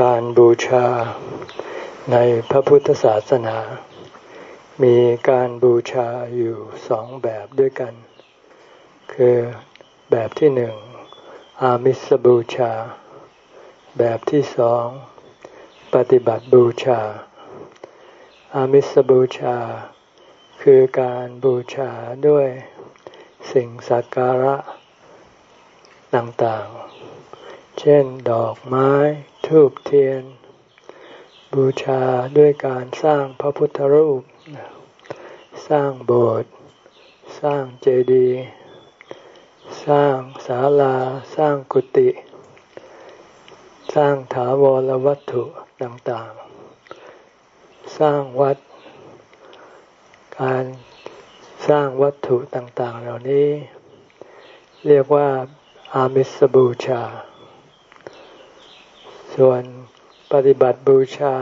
การบูชาในพระพุทธศาสนา มีการบูชาอยู่สองแบบด้วยกัน คือแบบที่หนึ่งอามิสบูชา แบบที่สองปฏิบัติบูชา อามิสบูชา คือการบูชาด้วยสิ่งสักการะต่างๆ เช่นดอกไม้ ทูบเทียน บูชาด้วยการสร้างพระพุทธรูป สร้างโบสถ์สร้างเจดีย์สร้างศาลา สร้างกุฏิสร้างถาวรวัตถุต่างๆ สร้างวัด การสร้างวัตถุต่างๆ เหล่านี้ เรียกว่าอามิสบูชา ส่วนปฏิบัติบูชา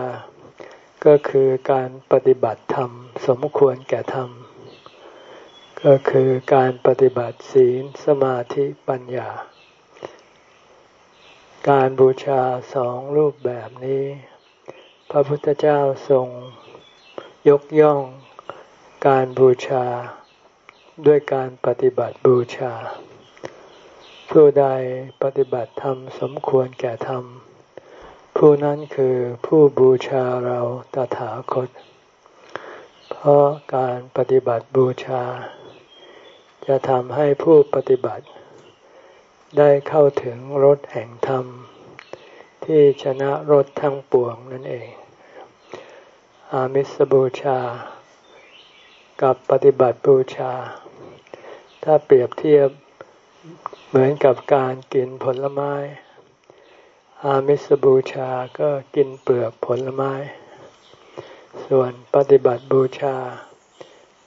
ก็คือการปฏิบัติธรรม สมควรแก่ธรรม ก็คือการปฏิบัติศีลสมาธิปัญญา การบูชาสองรูปแบบนี้ พระพุทธเจ้าทรงยกย่องการบูชาด้วยการปฏิบัติบูชา ผู้ใดปฏิบัติธรรมสมควรแก่ธรรม ผู้นั้นคือผู้บูชาเราตถาคต เพราะการปฏิบัติบูชา จะทำให้ผู้ปฏิบัติ ได้เข้าถึงรถแห่งธรรม ที่ชนะรถทั้งปวงนั่นเอง อามิสบูชา กับปฏิบัติบูชา ถ้าเปรียบเทียบเหมือนกับการกินผลไม้ อามิสบูชาก็กินเปลือกผลไม้ ส่วนปฏิบัติบูชา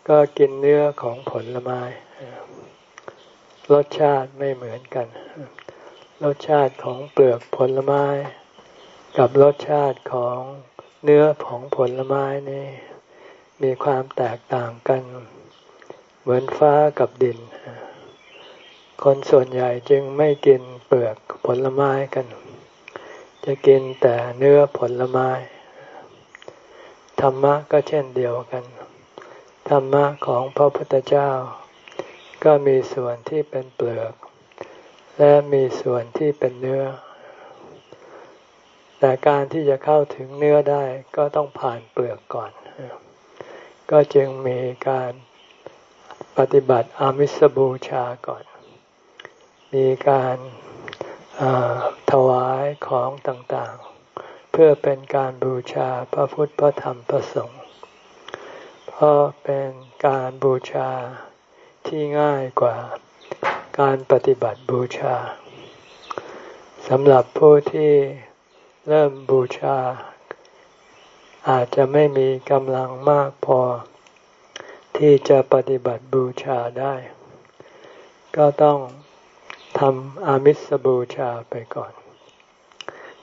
ก็กินเนื้อของผลไม้ รสชาติไม่เหมือนกัน รสชาติของเปลือกผลไม้ กับรสชาติของเนื้อของผลไม้นี่มีความแตกต่างกัน เหมือนฟ้ากับดิน คนส่วนใหญ่จึงไม่กินเปลือกผลไม้กัน จะกินแต่เนื้อผลไม้ ธรรมะก็เช่นเดียวกัน ธรรมะของพระพุทธเจ้า ก็มีส่วนที่เป็นเปลือก และมีส่วนที่เป็นเนื้อ แต่การที่จะเข้าถึงเนื้อได้ก็ต้องผ่านเปลือกก่อน ก็จึงมีการปฏิบัติอามิสบูชาก่อน มีการ ถวายของต่างๆ เพื่อเป็นการบูชาพระพุทธพระธรรมพระสงฆ์เพราะเป็นการบูชาที่ง่ายกว่าการปฏิบัติบูชาสำหรับผู้ที่เริ่มบูชา อาจจะไม่มีกำลังมากพอ ที่จะปฏิบัติบูชาได้ ก็ต้อง ทำอามิสบูชาไปก่อน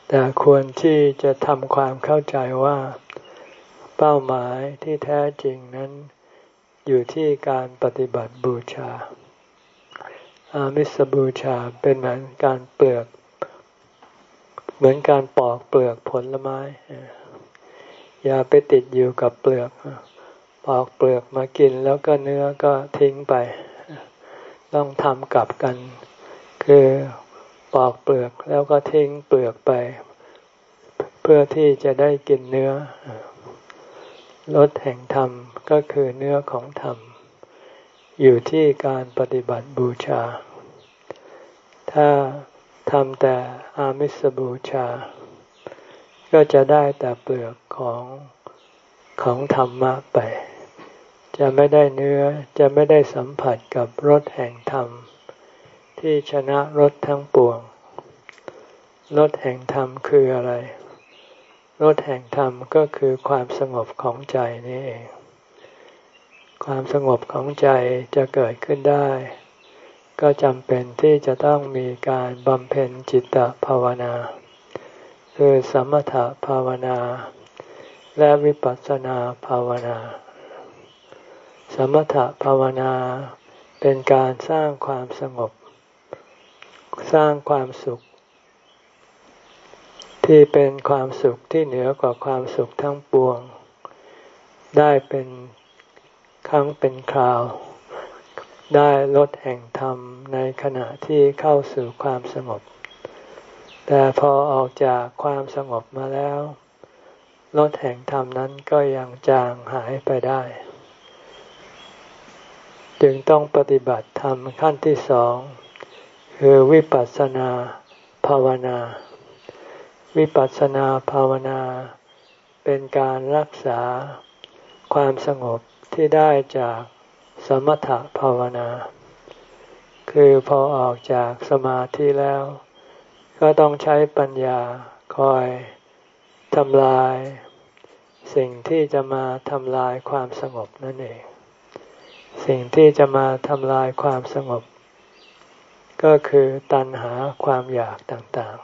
แต่ควรที่จะทำความเข้าใจว่าเป้าหมายที่แท้จริงนั้นอยู่ที่การปฏิบัติบูชา อามิสบูชาเป็นเหมือนการเปลือก เหมือนการปอกเปลือกผลไม้ อย่าไปติดอยู่กับเปลือก ปอกเปลือกมากินแล้วก็เนื้อก็ทิ้งไป ต้องทำกลับกัน คือปอกเปลือกแล้วก็ทิ้งเปลือกไป เพื่อที่จะได้กินเนื้อรสแห่งธรรมก็คือเนื้อของธรรม อยู่ที่การปฏิบัติบูชา ถ้าทำแต่อามิสบูชา ก็จะได้แต่เปลือกของของธรรมะไป จะไม่ได้เนื้อจะไม่ได้สัมผัสกับรสแห่งธรรม ที่ชนะรสทั้งปวงรสแห่งธรรมคืออะไรรสแห่งธรรมก็คือความสงบของใจนี่เอง ความสงบของใจจะเกิดขึ้นได้ ก็จำเป็นที่จะต้องมีการบำเพ็ญจิตตภาวนา คือสมถภาวนา และวิปัสสนาภาวนา สมถภาวนาเป็นการสร้างความสงบ สร้างความสุข ที่เป็นความสุขที่เหนือกว่าความสุขทั้งปวง ได้เป็นครั้งเป็นคราว ได้ลดแห่งธรรมในขณะที่เข้าสู่ความสงบ แต่พอออกจากความสงบมาแล้วลดแห่งธรรมนั้นก็ยังจางหายไปได้ จึงต้องปฏิบัติธรรมขั้นที่สอง คือวิปัสสนาภาวนา วิปัสสนาภาวนา เป็นการรักษาความสงบที่ได้จากสมถภาวนา คือพอออกจากสมาธิแล้ว ก็ต้องใช้ปัญญาคอยทำลาย สิ่งที่จะมาทำลายความสงบนั่นเอง สิ่งที่จะมาทำลายความสงบ ก็คือตัณหาความอยากต่าง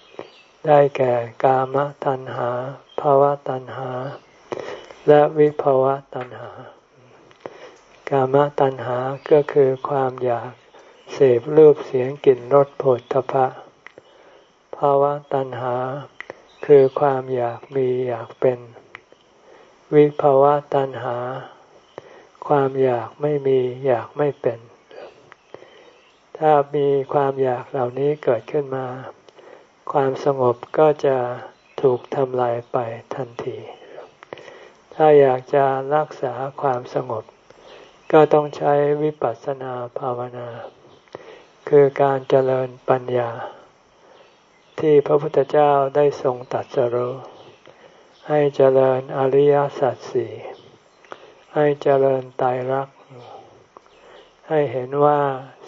ๆ ได้แก่กามตัณหาภาวะตัณหา และวิภาวะตัณหา กามตัณหาก็คือความอยากเสพรูปเสียงกลิ่นรสผลทพะภาวะตัณหา คือความอยากมีอยากเป็น วิภาวะตัณหา ความอยากไม่มีอยากไม่เป็น ถ้ามีความอยากเหล่านี้เกิดขึ้นมา ความสงบก็จะถูกทำลายไปทันที ถ้าอยากจะรักษาความสงบ ก็ต้องใช้วิปัสสนาภาวนา คือการเจริญปัญญา ที่พระพุทธเจ้าได้ทรงตัดสรู้ให้เจริญอริยสัจสี่ให้เจริญไตรลักษ ให้เห็นว่า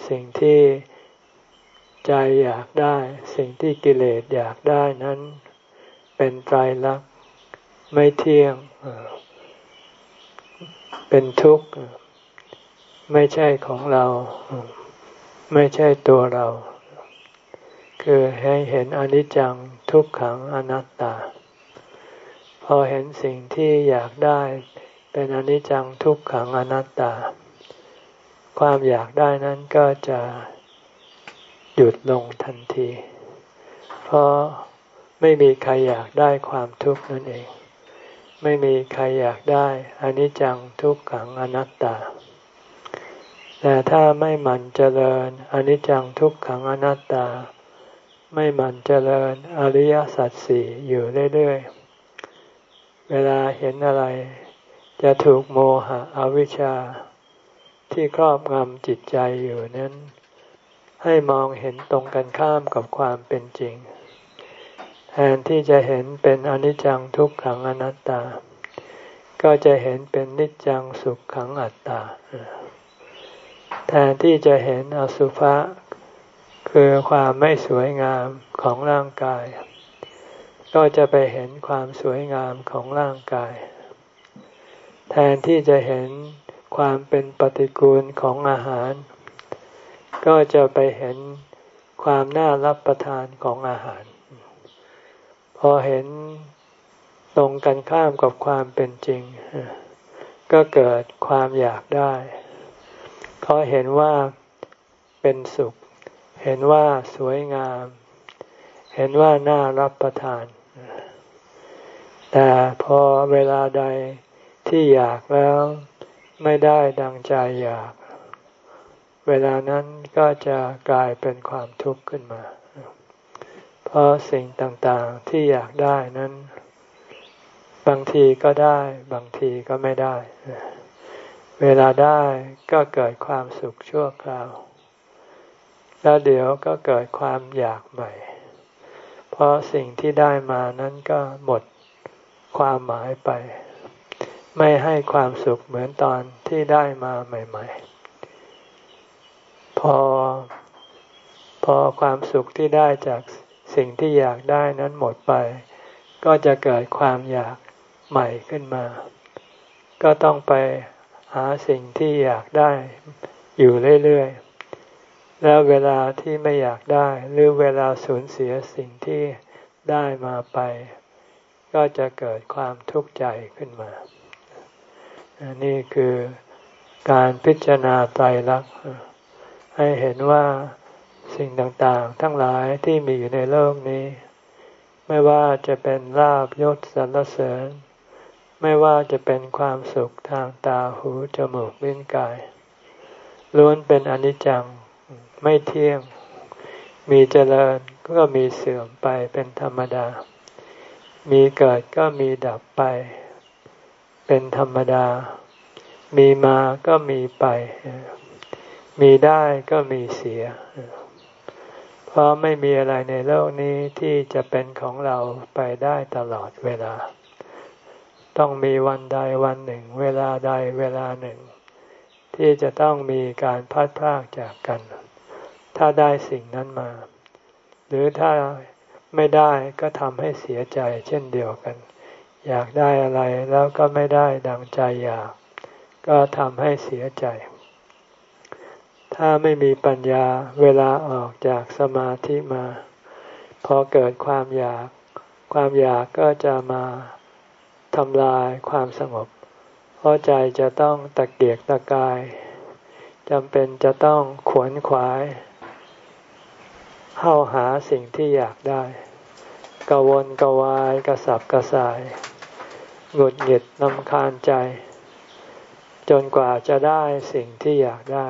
สิ่งที่ใจอยากได้ สิ่งที่กิเลสอยากได้นั้น เป็นไตรลักษณ์ไม่เที่ยง เป็นทุกข์ ไม่ใช่ของเรา ไม่ใช่ตัวเรา คือให้เห็นอนิจจังทุกขังอนัตตา พอเห็นสิ่งที่อยากได้ เป็นอนิจจังทุกขังอนัตตา ความอยากได้นั้นก็จะหยุดลงทันที เพราะไม่มีใครอยากได้ความทุกข์นั่นเอง ไม่มีใครอยากได้อนิจจังทุกขังอนัตตา แต่ถ้าไม่หมั่นเจริญอนิจจังทุกขังอนัตตา ไม่หมั่นเจริญอริยสัจสี่อยู่เรื่อยๆ เวลาเห็นอะไร จะถูกโมหะอวิชชา ที่ครอบงำจิตใจอยู่นั้น ให้มองเห็นตรงกันข้ามกับความเป็นจริง แทนที่จะเห็นเป็นอนิจจังทุกขังอนัตตา ก็จะเห็นเป็นนิจจังสุขขังอัตตา แทนที่จะเห็นอสุภะคือความไม่สวยงามของร่างกาย ก็จะไปเห็นความสวยงามของร่างกาย แทนที่จะเห็น ความเป็นปฏิกูลของอาหาร ก็จะไปเห็นความน่ารับประทานของอาหาร พอเห็นตรงกันข้ามกับความเป็นจริง ก็เกิดความอยากได้เพราะเห็นว่าเป็นสุข เห็นว่าสวยงาม เห็นว่าน่ารับประทาน แต่พอเวลาใดที่อยากแล้ว ไม่ได้ดังใจอยาก เวลานั้นก็จะกลายเป็นความทุกข์ขึ้นมา เพราะสิ่งต่างๆที่อยากได้นั้น บางทีก็ได้ บางทีก็ไม่ได้ เวลาได้ก็เกิดความสุขชั่วคราว แล้วเดี๋ยวก็เกิดความอยากใหม่ เพราะสิ่งที่ได้มานั้นก็หมดความหมายไป ไม่ให้ความสุขเหมือนตอนที่ได้มาใหม่ ๆ พอพอความสุขที่ได้จากสิ่งที่อยากได้นั้นหมดไป ก็จะเกิดความอยากใหม่ขึ้นมา ก็ต้องไปหาสิ่งที่อยากได้อยู่เรื่อยๆ แล้วเวลาที่ไม่อยากได้ หรือเวลาสูญเสียสิ่งที่ได้มาไป ก็จะเกิดความทุกข์ใจขึ้นมา นนี้คือการพิจารณาไตรลักษณ์ให้เห็นว่าสิ่งต่างๆ ทั้งหลายที่มีอยู่ในโลกนี้ ไม่ว่าจะเป็นลาบยศสรรเสริญ ไม่ว่าจะเป็นความสุขทางตาหูจมูกลิ้นกายล้วนเป็นอนิจจังไม่เที่ยง มีเจริญก็มีเสื่อมไปเป็นธรรมดา มีเกิดก็มีดับไป เป็นธรรมดา มีมาก็มีไป มีได้ก็มีเสีย เพราะไม่มีอะไรในโลกนี้ที่จะเป็นของเราไปได้ตลอดเวลา ต้องมีวันใดวันหนึ่ง เวลาใดเวลาหนึ่ง ที่จะต้องมีการพัดพรากจากกัน ถ้าได้สิ่งนั้นมา หรือถ้าไม่ได้ก็ทำให้เสียใจเช่นเดียวกัน อยากได้อะไรแล้วก็ไม่ได้ดังใจอยาก ก็ทำให้เสียใจ ถ้าไม่มีปัญญาเวลาออกจากสมาธิมา พอเกิดความอยาก ความอยากก็จะมาทำลายความสงบ เพราะใจจะต้องตะเกียกตะกายจำเป็นจะต้องขวนขวายเข้าหาสิ่งที่อยากได้กวนกวายกระสับกระส่าย หงุดหงิดนำคาญใจ จนกว่าจะได้สิ่งที่อยากได้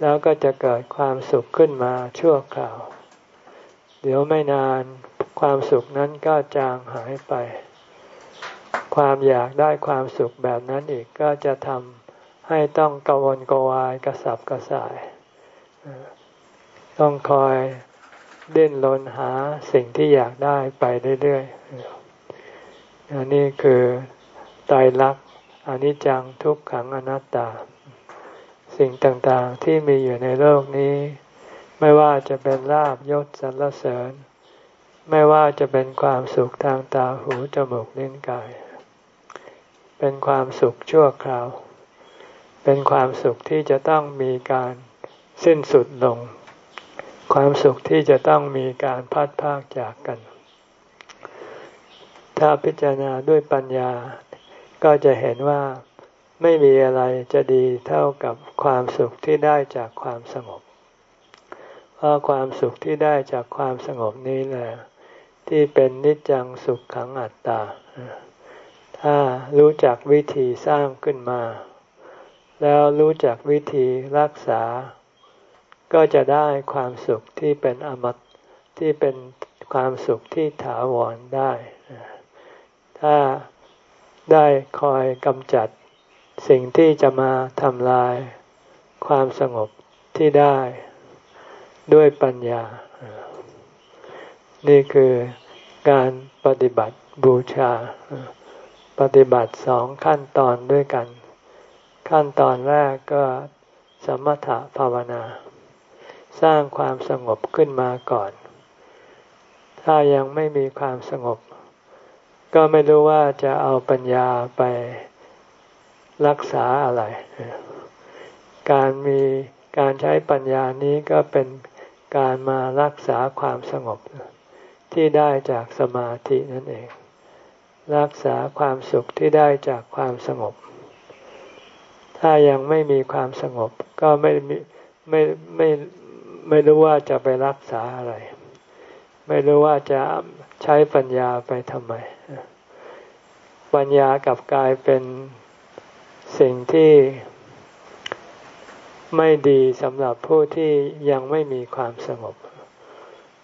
แล้วก็จะเกิดความสุขขึ้นมาชั่วคราว เดี๋ยวไม่นานความสุขนั้นก็จางหายไป ความอยากได้ความสุขแบบนั้นอีกก็จะทำให้ต้องกวนกวายกระสับกระส่าย ต้องคอยเดินรนหาสิ่งที่อยากได้ไปเรื่อยๆ อันนี้คือไตรลักอนิจจังทุกขังอนัตตา สิ่งต่างๆที่มีอยู่ในโลกนี้ ไม่ว่าจะเป็นลาบยศสรรเสริญ ไม่ว่าจะเป็นความสุขทางตาหูจมูกลิ้นกาย เป็นความสุขชั่วคราว เป็นความสุขที่จะต้องมีการสิ้นสุดลง ความสุขที่จะต้องมีการพัดพากจากกัน ถ้าพิจารณาด้วยปัญญา ก็จะเห็นว่าไม่มีอะไรจะดีเท่ากับความสุขที่ได้จากความสงบ เพราะความสุขที่ได้จากความสงบนี้แหละที่เป็นนิจจังสุขขังอัตตา ถ้ารู้จักวิธีสร้างขึ้นมา แล้วรู้จักวิธีรักษา ก็จะได้ความสุขที่เป็นอมตะที่เป็นความสุขที่ถาวรได้ ถ้าได้คอยกำจัดสิ่งที่จะมาทำลายความสงบที่ได้ด้วยปัญญา นี่คือการปฏิบัติบูชา ปฏิบัติสองขั้นตอนด้วยกัน ขั้นตอนแรกก็สมถะภาวนา สร้างความสงบขึ้นมาก่อน ถ้ายังไม่มีความสงบ ก็ไม่รู้ว่าจะเอาปัญญาไปรักษาอะไร การมีการใช้ปัญญานี้ก็เป็นการมารักษาความสงบ ที่ได้จากสมาธินั่นเอง รักษาความสุขที่ได้จากความสงบ ถ้ายังไม่มีความสงบ ก็ไม่ไม่ไม่ไม่รู้ว่าจะไปรักษาอะไร ไม่รู้ว่าจะ ใช้ปัญญาไปทำไม ปัญญากับกลายเป็นสิ่งที่ไม่ดีสำหรับผู้ที่ยังไม่มีความสงบ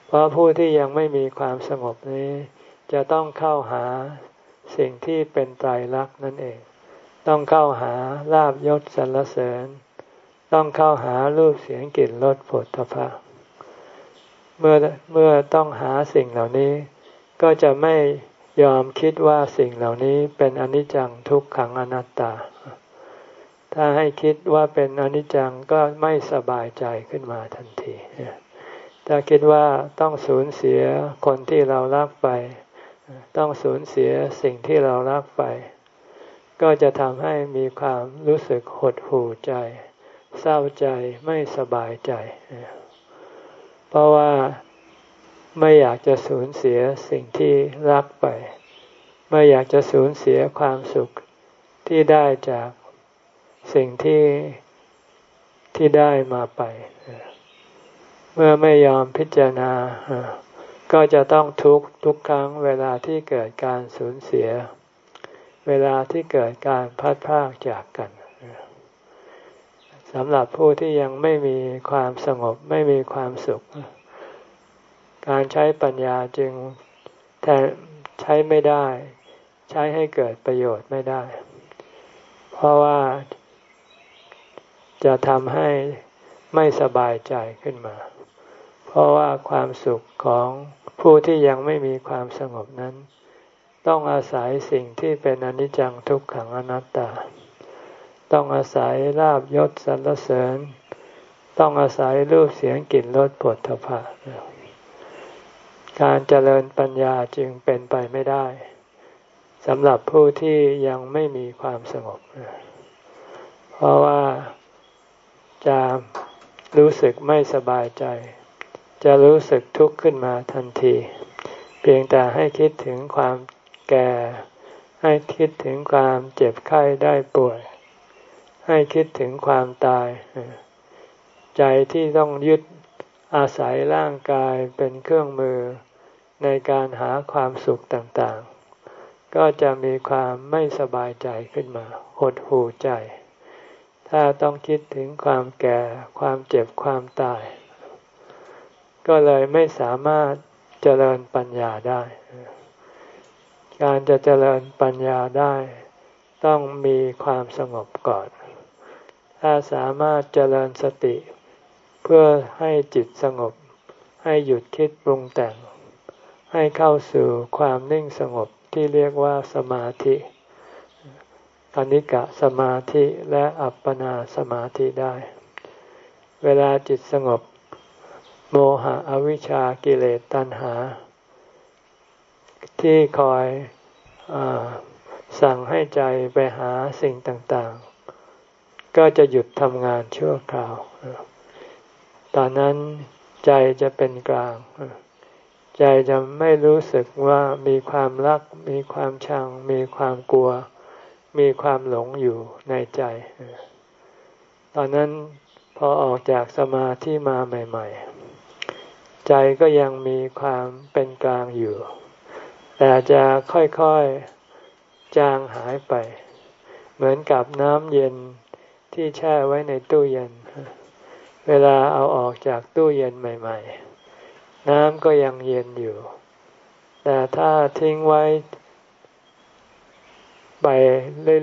เพราะผู้ที่ยังไม่มีความสงบนี้ จะต้องเข้าหาสิ่งที่เป็นไตรลักษณ์นั่นเอง ต้องเข้าหาลาบยศสรรเสริญ ต้องเข้าหารูปเสียงกลิ่นรสผลตภะเมื่อเมื่อต้องหาสิ่งเหล่านี้ ก็จะไม่ยอมคิดว่าสิ่งเหล่านี้เป็นอนิจจังทุกขังอนัตตา ถ้าให้คิดว่าเป็นอนิจจังก็ไม่สบายใจขึ้นมาทันที ถ้าคิดว่าต้องสูญเสียคนที่เรารักไป ต้องสูญเสียสิ่งที่เรารักไป ก็จะทำให้มีความรู้สึกหดหู่ใจ เศร้าใจไม่สบายใจ เพราะว่า ไม่อยากจะสูญเสียสิ่งที่รักไป ไม่อยากจะสูญเสียความสุขที่ได้จากสิ่งที่ที่ได้มาไป เมื่อไม่ยอมพิจารณา ก็จะต้องทุกทุกครั้งเวลาที่เกิดการสูญเสีย เวลาที่เกิดการพัดพากจากกันสำหรับผู้ที่ยังไม่มีความสงบไม่มีความสุข การใช้ปัญญาจึงแทใช้ไม่ได้ ใช้ให้เกิดประโยชน์ไม่ได้ เพราะว่าจะทำให้ไม่สบายใจขึ้นมา เพราะว่าความสุขของผู้ที่ยังไม่มีความสงบนั้น ต้องอาศัยสิ่งที่เป็นอนิจจังทุกขังอนัตตา ต้องอาศัยลาบยศสรรเสริญ ต้องอาศัยรูปเสียงกลิ่นรสผลทพะ การเจริญปัญญาจึงเป็นไปไม่ได้สำหรับผู้ที่ยังไม่มีความสงบ เพราะว่าจะรู้สึกไม่สบายใจ จะรู้สึกทุกข์ขึ้นมาทันที เพียงแต่ให้คิดถึงความแก่ ให้คิดถึงความเจ็บไข้ได้ป่วย ให้คิดถึงความตาย ใจที่ต้องยึดอาศัยร่างกายเป็นเครื่องมือ ในการหาความสุขต่างๆ ก็จะมีความไม่สบายใจขึ้นมา หดหู่ใจ ถ้าต้องคิดถึงความแก่ ความเจ็บ ความตาย ก็เลยไม่สามารถเจริญปัญญาได้ การจะเจริญปัญญาได้ ต้องมีความสงบก่อน ถ้าสามารถเจริญสติ เพื่อให้จิตสงบ ให้หยุดคิดปรุงแต่ง ให้เข้าสู่ความนิ่งสงบที่เรียกว่าสมาธิอนิกะสมาธิและอัปปนาสมาธิได้ เวลาจิตสงบ โมหะอวิชชากิเลสตัณหา ที่คอยอสั่งให้ใจไปหาสิ่งต่างๆ ก็จะหยุดทำงานชั่วคราว ตอนนั้นใจจะเป็นกลาง ใจจะไม่รู้สึกว่ามีความรัก มีความชัง มีความกลัว มีความหลงอยู่ในใจ ตอนนั้นพอออกจากสมาธิมาใหม่ ๆ ใจก็ยังมีความเป็นกลางอยู่ แต่จะค่อยๆจางหายไป เหมือนกับน้ำเย็นที่แช่ไว้ในตู้เย็น เวลาเอาออกจากตู้เย็นใหม่ ๆ น้ำก็ยังเย็นอยู่ แต่ถ้าทิ้งไว้ ไป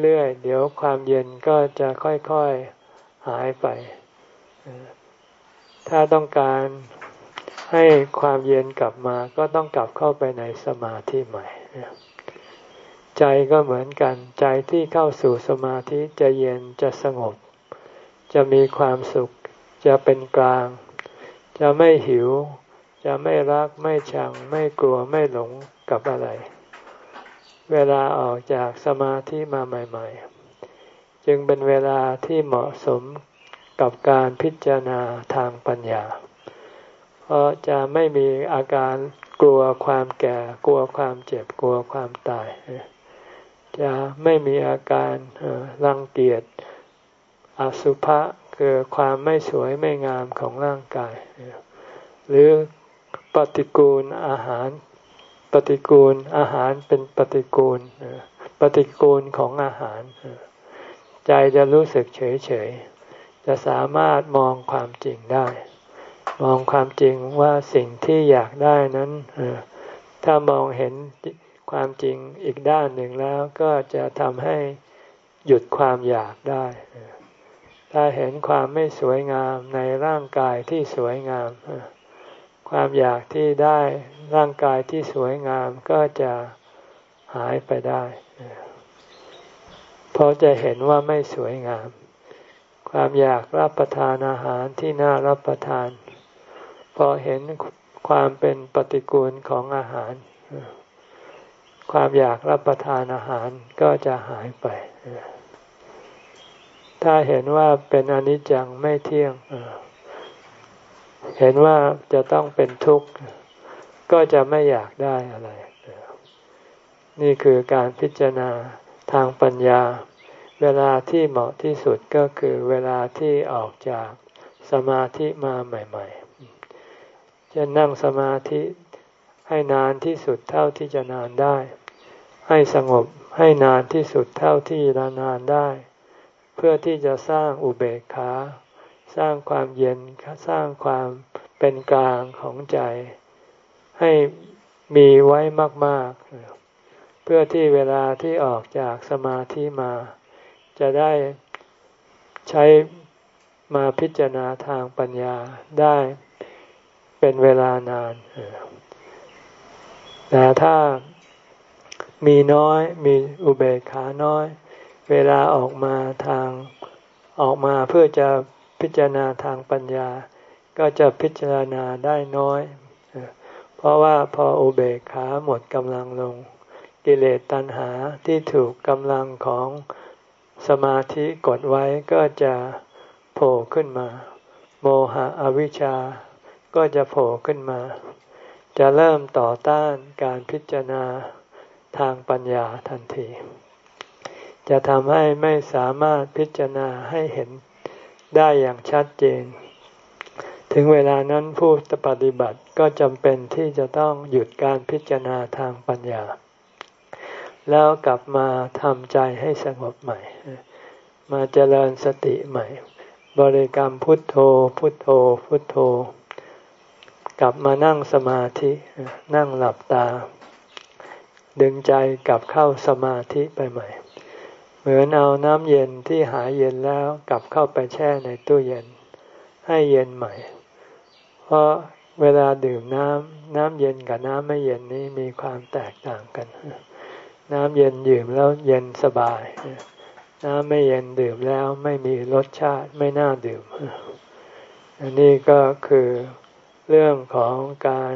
เรื่อยๆ เดี๋ยวความเย็นก็จะค่อยๆหายไป ถ้าต้องการให้ความเย็นกลับมาก็ต้องกลับเข้าไปในสมาธิใหม่ ใจก็เหมือนกัน ใจที่เข้าสู่สมาธิจะเย็นจะสงบ จะมีความสุข จะเป็นกลาง จะไม่หิว จะไม่รักไม่ชังไม่กลัวไม่หลงกับอะไร เวลาออกจากสมาธิมาใหม่ ๆ จึงเป็นเวลาที่เหมาะสมกับการพิจารณาทางปัญญา เพราะจะไม่มีอาการกลัวความแก่ กลัวความเจ็บกลัวความตาย จะไม่มีอาการรังเกียจอสุภะคือความไม่สวยไม่งามของร่างกาย หรือ ปฏิกูลอาหาร ปฏิกูลอาหารเป็นปฏิกูล ปฏิกูลของอาหาร ใจจะรู้สึกเฉยเฉยจะสามารถมองความจริงได้ มองความจริงว่าสิ่งที่อยากได้นั้นถ้ามองเห็นความจริงอีกด้านหนึ่งแล้วก็จะทำให้หยุดความอยากได้ ถ้าเห็นความไม่สวยงามในร่างกายที่สวยงาม ความอยากที่ได้ร่างกายที่สวยงามก็จะหายไปได้ เพราะจะเห็นว่าไม่สวยงาม ความอยากรับประทานอาหารที่น่ารับประทาน พอเห็นความเป็นปฏิกูลของอาหาร ความอยากรับประทานอาหารก็จะหายไป ถ้าเห็นว่าเป็นอนิจจังไม่เที่ยงเเห็นว่าจะต้องเป็นทุกข์ ก็จะไม่อยากได้อะไร นี่คือการพิจารณาทางปัญญา เวลาที่เหมาะที่สุดก็คือเวลาที่ออกจากสมาธิมาใหม่ ๆ จะนั่งสมาธิให้นานที่สุดเท่าที่จะนานได้ ให้สงบให้นานที่สุดเท่าที่จะนานได้ เพื่อที่จะสร้างอุเบกขา สร้างความเย็นสร้างความเป็นกลางของใจ ให้มีไว้มาก ๆ เพื่อที่เวลาที่ออกจากสมาธิมา จะได้ใช้มาพิจารณาทางปัญญาได้เป็นเวลานาน แต่ถ้ามีน้อยมีอุเบกขาน้อย เวลาออกมาทางออกมาเพื่อจะ พิจารณาทางปัญญา ก็จะพิจารณาได้น้อย เพราะว่าพออุเบกขาหมดกำลังลง กิเลสตัณหาที่ถูกกำลังของสมาธิกดไว้ก็จะโผล่ขึ้นมา โมหะอวิชชา ก็จะโผล่ขึ้นมา จะเริ่มต่อต้านการพิจารณาทางปัญญาทันที จะทำให้ไม่สามารถพิจารณาให้เห็น ได้อย่างชัดเจน ถึงเวลานั้นผู้ปฏิบัติก็จำเป็นที่จะต้องหยุดการพิจารณาทางปัญญา แล้วกลับมาทำใจให้สงบใหม่ มาเจริญสติใหม่ บริกรรมพุทโธ พุทโธ พุทโธ กลับมานั่งสมาธินั่งหลับตา ดึงใจกลับเข้าสมาธิไปใหม่ เหมือนเอาน้ำเย็นที่หายเย็นแล้วกลับเข้าไปแช่ในตู้เย็น ให้เย็นใหม่ เพราะเวลาดื่มน้ำน้ำเย็นกับน้ำไม่เย็นนี้มีความแตกต่างกัน น้ำเย็นดื่มแล้วเย็นสบาย น้ำไม่เย็นดื่มแล้วไม่มีรสชาติไม่น่าดื่ม อันนี้ก็คือเรื่องของการ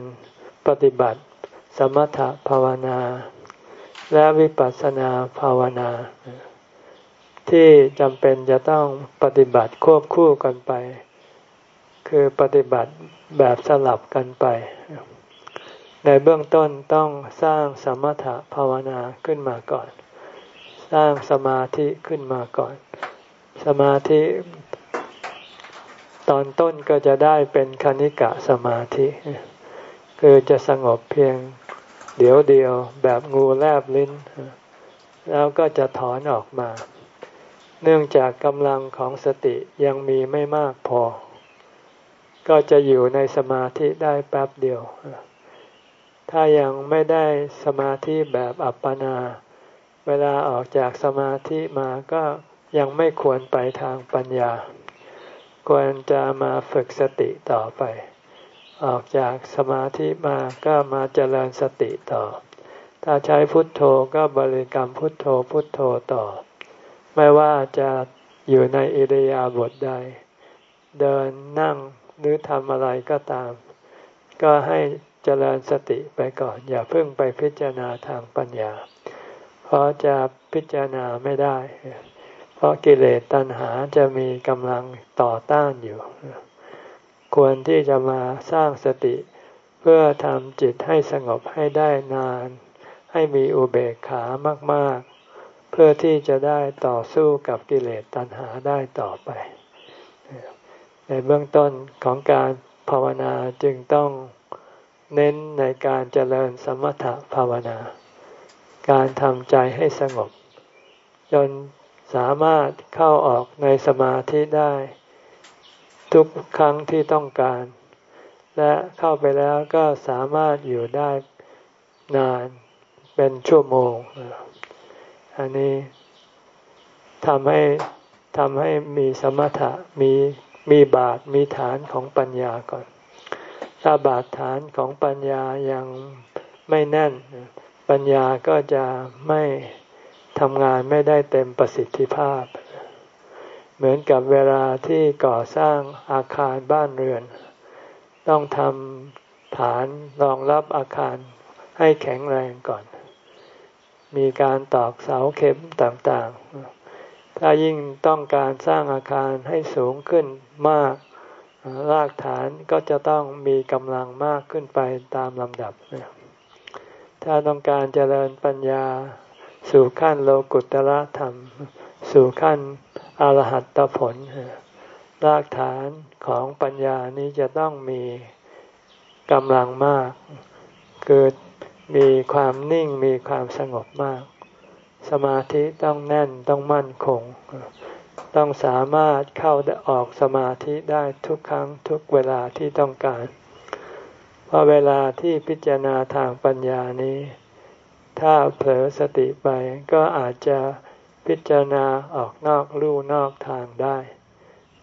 ปฏิบัติสมถภาวนา และวิปัสสนาภาวนา ที่จำเป็นจะต้องปฏิบัติควบคู่กันไป คือปฏิบัติแบบสลับกันไป ในเบื้องต้นต้องสร้างสมถภาวนาขึ้นมาก่อน สร้างสมาธิขึ้นมาก่อน สมาธิตอนต้นก็จะได้เป็นคณิกะสมาธิ คือจะสงบเพียงเดี๋ยวเดียวแบบงูแลบลิ้น แล้วก็จะถอนออกมา เนื่องจากกำลังของสติยังมีไม่มากพอ ก็จะอยู่ในสมาธิได้แป๊บเดียว ถ้ายังไม่ได้สมาธิแบบอัปปนา เวลาออกจากสมาธิมาก็ยังไม่ควรไปทางปัญญา ควรจะมาฝึกสติต่อไป ออกจากสมาธิมาก็มาเจริญสติต่อ ถ้าใช้พุทโธก็บริกรรมพุทโธพุทโธต่อ ไม่ว่าจะอยู่ในอิริยาบถใด เดินนั่งหรือทำอะไรก็ตาม ก็ให้เจริญสติไปก่อน อย่าเพิ่งไปพิจารณาทางปัญญา เพราะจะพิจารณาไม่ได้ เพราะกิเลสตัณหาจะมีกำลังต่อต้านอยู่ ควรที่จะมาสร้างสติ เพื่อทำจิตให้สงบให้ได้นาน ให้มีอุเบกขามากๆ เพื่อที่จะได้ต่อสู้กับกิเลสตัณหาได้ต่อไป ในเบื้องต้นของการภาวนาจึงต้องเน้นในการเจริญสมถภาวนา การทำใจให้สงบ จนสามารถเข้าออกในสมาธิได้ ทุกครั้งที่ต้องการ และเข้าไปแล้วก็สามารถอยู่ได้นานเป็นชั่วโมง อันนี้ทำให้ทำให้มีสมถะมีมีบาทมีฐานของปัญญาก่อน ถ้าบาทฐานของปัญญายังไม่แน่น ปัญญาก็จะไม่ทำงานไม่ได้เต็มประสิทธิภาพ เหมือนกับเวลาที่ก่อสร้างอาคารบ้านเรือน ต้องทำฐานรองรับอาคารให้แข็งแรงก่อน มีการตอกเสาเข็มต่างๆ ถ้ายิ่งต้องการสร้างอาคารให้สูงขึ้นมาก รากฐานก็จะต้องมีกำลังมากขึ้นไปตามลำดับ ถ้าต้องการเจริญปัญญาสู่ขั้นโลกุตระธรรม สู่ขั้นอรหัตผล รากฐานของปัญญานี้จะต้องมีกำลังมาก คือ มีความนิ่งมีความสงบมาก สมาธิต้องแน่นต้องมั่นคง ต้องสามารถเข้าและออกสมาธิได้ทุกครั้งทุกเวลาที่ต้องการ เพราะเวลาที่พิจารณาทางปัญญานี้ ถ้าเผลอสติไปก็อาจจะพิจารณาออกนอกลู่นอกทางได้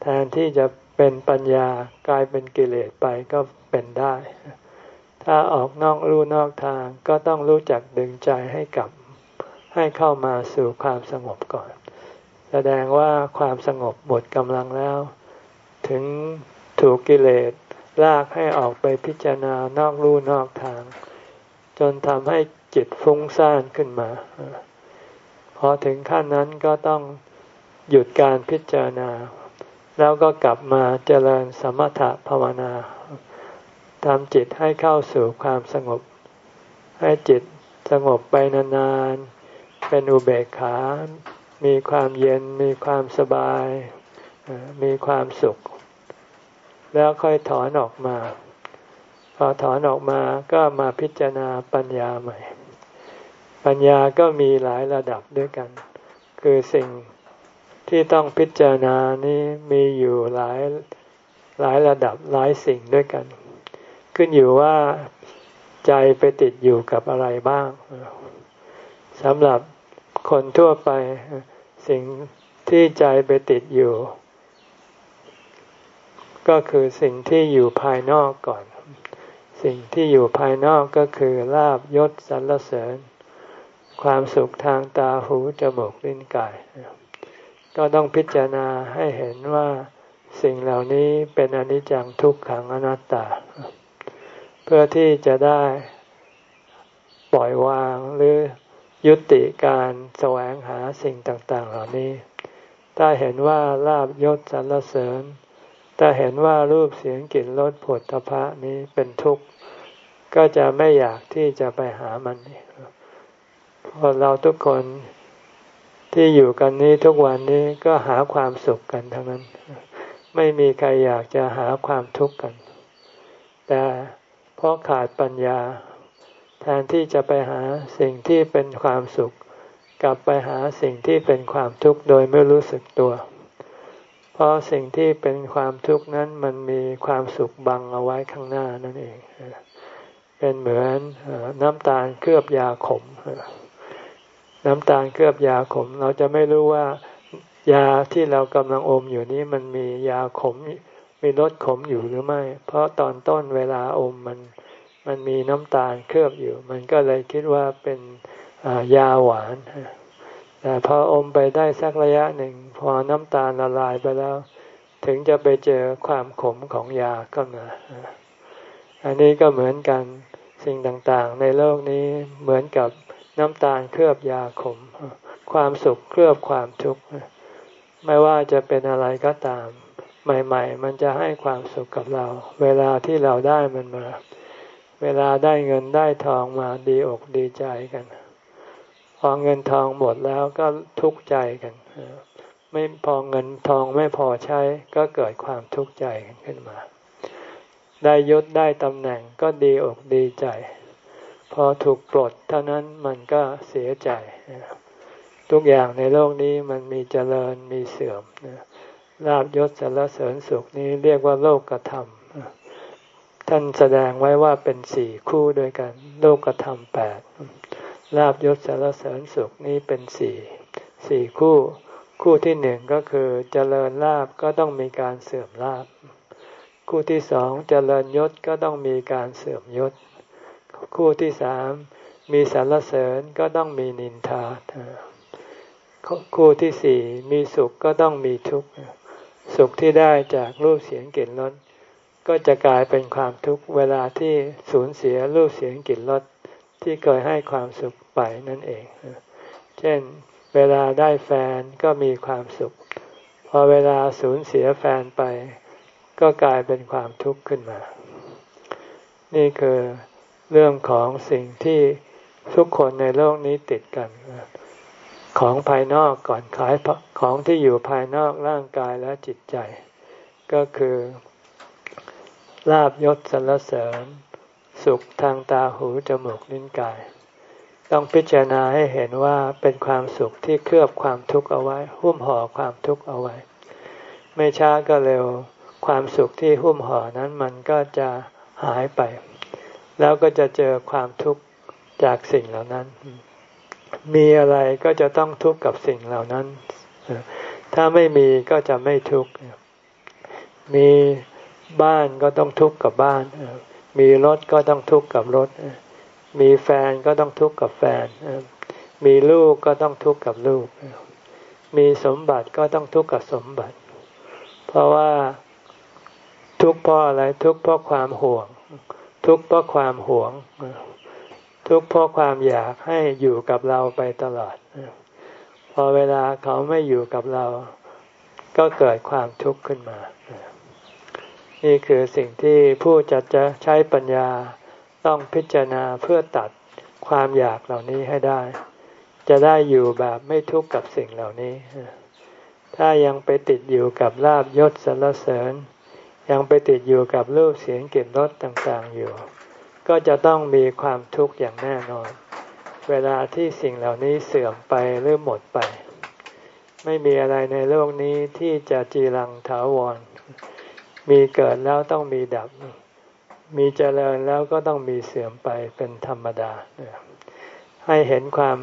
แทนที่จะเป็นปัญญากลายเป็นกิเลสไปก็เป็นได้ ถ้าออกนอกลู่นอกทางก็ต้องรู้จักดึงใจให้กลับให้เข้ามาสู่ความสงบก่อน แสดงว่าความสงบหมดกำลังแล้ว ถึงถูกกิเลสลากให้ออกไปพิจารณานอกลู่นอกทาง จนทำให้จิตฟุ้งซ่านขึ้นมา พอถึงขั้นนั้นก็ต้องหยุดการพิจารณา แล้วก็กลับมาเจริญสมถะภาวนา ทำจิตให้เข้าสู่ความสงบ ให้จิตสงบไปนานๆ เป็นอุเบกขา มีความเย็น มีความสบาย มีความสุข แล้วค่อยถอนออกมา พอถอนออกมาก็มาพิจารณาปัญญาใหม่ ปัญญาก็มีหลายระดับด้วยกัน คือสิ่งที่ต้องพิจารณานี้มีอยู่หลายหลายระดับหลายสิ่งด้วยกัน ขึ้นอยู่ว่าใจไปติดอยู่กับอะไรบ้างสำหรับคนทั่วไปสิ่งที่ใจไปติดอยู่ ก็คือสิ่งที่อยู่ภายนอกก่อน สิ่งที่อยู่ภายนอกก็คือลาบยศสรรเสริญ ความสุขทางตาหูจมูกลิ้นกาย ก็ต้องพิจารณาให้เห็นว่าสิ่งเหล่านี้เป็นอนิจจังทุกขังอนัตตา เพื่อที่จะได้ปล่อยวางหรือยุติการแสวงหาสิ่งต่าง ๆ เหล่านี้ ถ้าเห็นว่าลาบยศสรรเสริญ ถ้าเห็นว่ารูปเสียงกลิ่นรสผลตภะนี้เป็นทุกข์ ก็จะไม่อยากที่จะไปหามันเพราะเราทุกคนที่อยู่กันนี้ทุกวันนี้ก็หาความสุขกันทั้งนั้น ไม่มีใครอยากจะหาความทุกข์กัน แต่ เพราะขาดปัญญา แทนที่จะไปหาสิ่งที่เป็นความสุข กลับไปหาสิ่งที่เป็นความทุกข์โดยไม่รู้สึกตัว เพราะสิ่งที่เป็นความทุกข์นั้นมันมีความสุขบังเอาไว้ข้างหน้านั่นเอง เป็นเหมือนน้ำตาลเคลือบยาขม น้ำตาลเคลือบยาขม เราจะไม่รู้ว่ายาที่เรากำลังอมอยู่นี้มันมียาขม มีรสขมอยู่หรือไม่ เพราะตอนต้นเวลาอมมันมันมีน้ำตาลเคลือบอยู่ มันก็เลยคิดว่าเป็นยาหวาน แต่พออมไปได้สักระยะหนึ่ง พอน้ำตาลละลายไปแล้ว ถึงจะไปเจอความขมของยาก็มาอันนี้ก็เหมือนกันสิ่งต่างๆ ในโลกนี้เหมือนกับน้ำตาลเคลือบยาขม ความสุขเคลือบความทุกข์ไม่ว่าจะเป็นอะไรก็ตาม ใหม่ ๆ มันจะให้ความสุขกับเรา เวลาที่เราได้มันมา เวลาได้เงินได้ทองมาดีอกดีใจกัน พอเงินทองหมดแล้วก็ทุกข์ใจกัน ไม่พอเงินทองไม่พอใช้ก็เกิดความทุกข์ใจกันขึ้นมา ได้ยศได้ตำแหน่งก็ดีอกดีใจ พอถูกปลดเท่านั้นมันก็เสียใจ ทุกอย่างในโลกนี้มันมีเจริญมีเสื่อม ลาบยศสารเสริญสุขนี้เรียกว่าโลกธรรมท่านแสดงไว้ว่าเป็นสี่คู่ด้วยกัน โลกธรรมแปดลาบยศสารเสริญสุขนี้เป็นสี่สี่คู่ คู่ที่หนึ่งก็คือเจริญลาบก็ต้องมีการเสื่อมลาบ คู่ที่สองเจริญยศก็ต้องมีการเสื่อมยศ คู่ที่สามมีสารเสริญก็ต้องมีนินทาคู่ที่สี่มีสุขก็ต้องมีทุกข์ สุขที่ได้จากรูปเสียงกลิ่นรสก็จะกลายเป็นความทุกข์เวลาที่สูญเสียรูปเสียงกลิ่นรสที่เคยให้ความสุขไปนั่นเอง เช่น เวลาได้แฟนก็มีความสุข พอเวลาสูญเสียแฟนไป ก็กลายเป็นความทุกข์ขึ้นมา นี่คือเรื่องของสิ่งที่ทุกคนในโลกนี้ติดกัน ของภายนอกก่อนขายของที่อยู่ภายนอกร่างกายและจิตใจ ก็คือลาบยศสรรเสริญ สุขทางตาหูจมูกลิ้นกาย ต้องพิจารณาให้เห็นว่าเป็นความสุขที่เคลือบความทุกข์เอาไว้ หุ้มห่อความทุกข์เอาไว้ ไม่ช้าก็เร็ว ความสุขที่หุ้มห่อนั้นมันก็จะหายไป แล้วก็จะเจอความทุกข์จากสิ่งเหล่านั้น มีอะไรก็จะต้องทุกข์กับสิ่งเหล่านั้น ถ้าไม่มีก็จะไม่ทุกข์ มีบ้านก็ต้องทุกข์กับบ้าน มีรถก็ต้องทุกข์กับรถ มีแฟนก็ต้องทุกข์กับแฟน มีลูกก็ต้องทุกข์กับลูก มีสมบัติก็ต้องทุกข์กับสมบัติ เพราะว่าทุกข์เพราะอะไร ทุกข์เพราะความห่วง ทุกข์เพราะความห่วง ทุกข์เพราะความอยากให้อยู่กับเราไปตลอด พอเวลาเขาไม่อยู่กับเรา ก็เกิดความทุกข์ขึ้นมา นี่คือสิ่งที่ผู้จะจะใช้ปัญญาต้องพิจารณาเพื่อตัดความอยากเหล่านี้ให้ได้ จะได้อยู่แบบไม่ทุกข์กับสิ่งเหล่านี้ ถ้ายังไปติดอยู่กับลาบยศสรรเสริญ ยังไปติดอยู่กับรูปเสียงกลิ่นรสต่างๆอยู่ ก็จะต้องมีความทุกข์อย่างแน่นอน เวลาที่สิ่งเหล่านี้เสื่อมไปหรือหมดไป ไม่มีอะไรในโลกนี้ที่จะจีรังถาวร มีเกิดแล้วต้องมีดับ มีเจริญแล้วก็ต้องมีเสื่อมไปเป็นธรรมดา ให้เห็นความ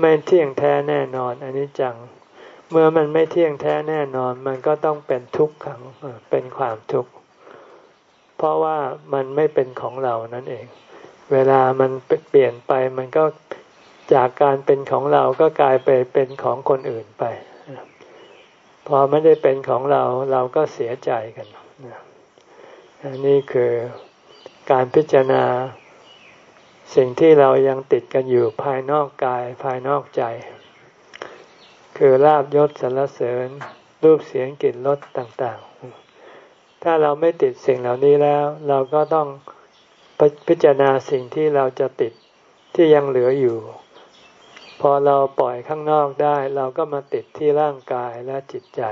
ไม่เที่ยงแท้แน่นอนอันนี้จัง เมื่อมันไม่เที่ยงแท้แน่นอน มันก็ต้องเป็นทุกข์ขังเป็นความทุกข์ เพราะว่ามันไม่เป็นของเรานั่นเอง เวลามันเปลี่ยนไปมันก็จากการเป็นของเราก็กลายไปเป็นของคนอื่นไป พอไม่ได้เป็นของเราเราก็เสียใจกันนี่คือการพิจารณาสิ่งที่เรายังติดกันอยู่ภายนอกกายภายนอกใจ คือลาบยศสรรเสริญรูปเสียงกลิ่นรสต่าง ถ้าเราไม่ติดสิ่งเหล่านี้แล้ว เราก็ต้องพิจารณาสิ่งที่เราจะติดที่ยังเหลืออยู่ พอเราปล่อยข้างนอกได้ เราก็มาติดที่ร่างกายและจิตใจ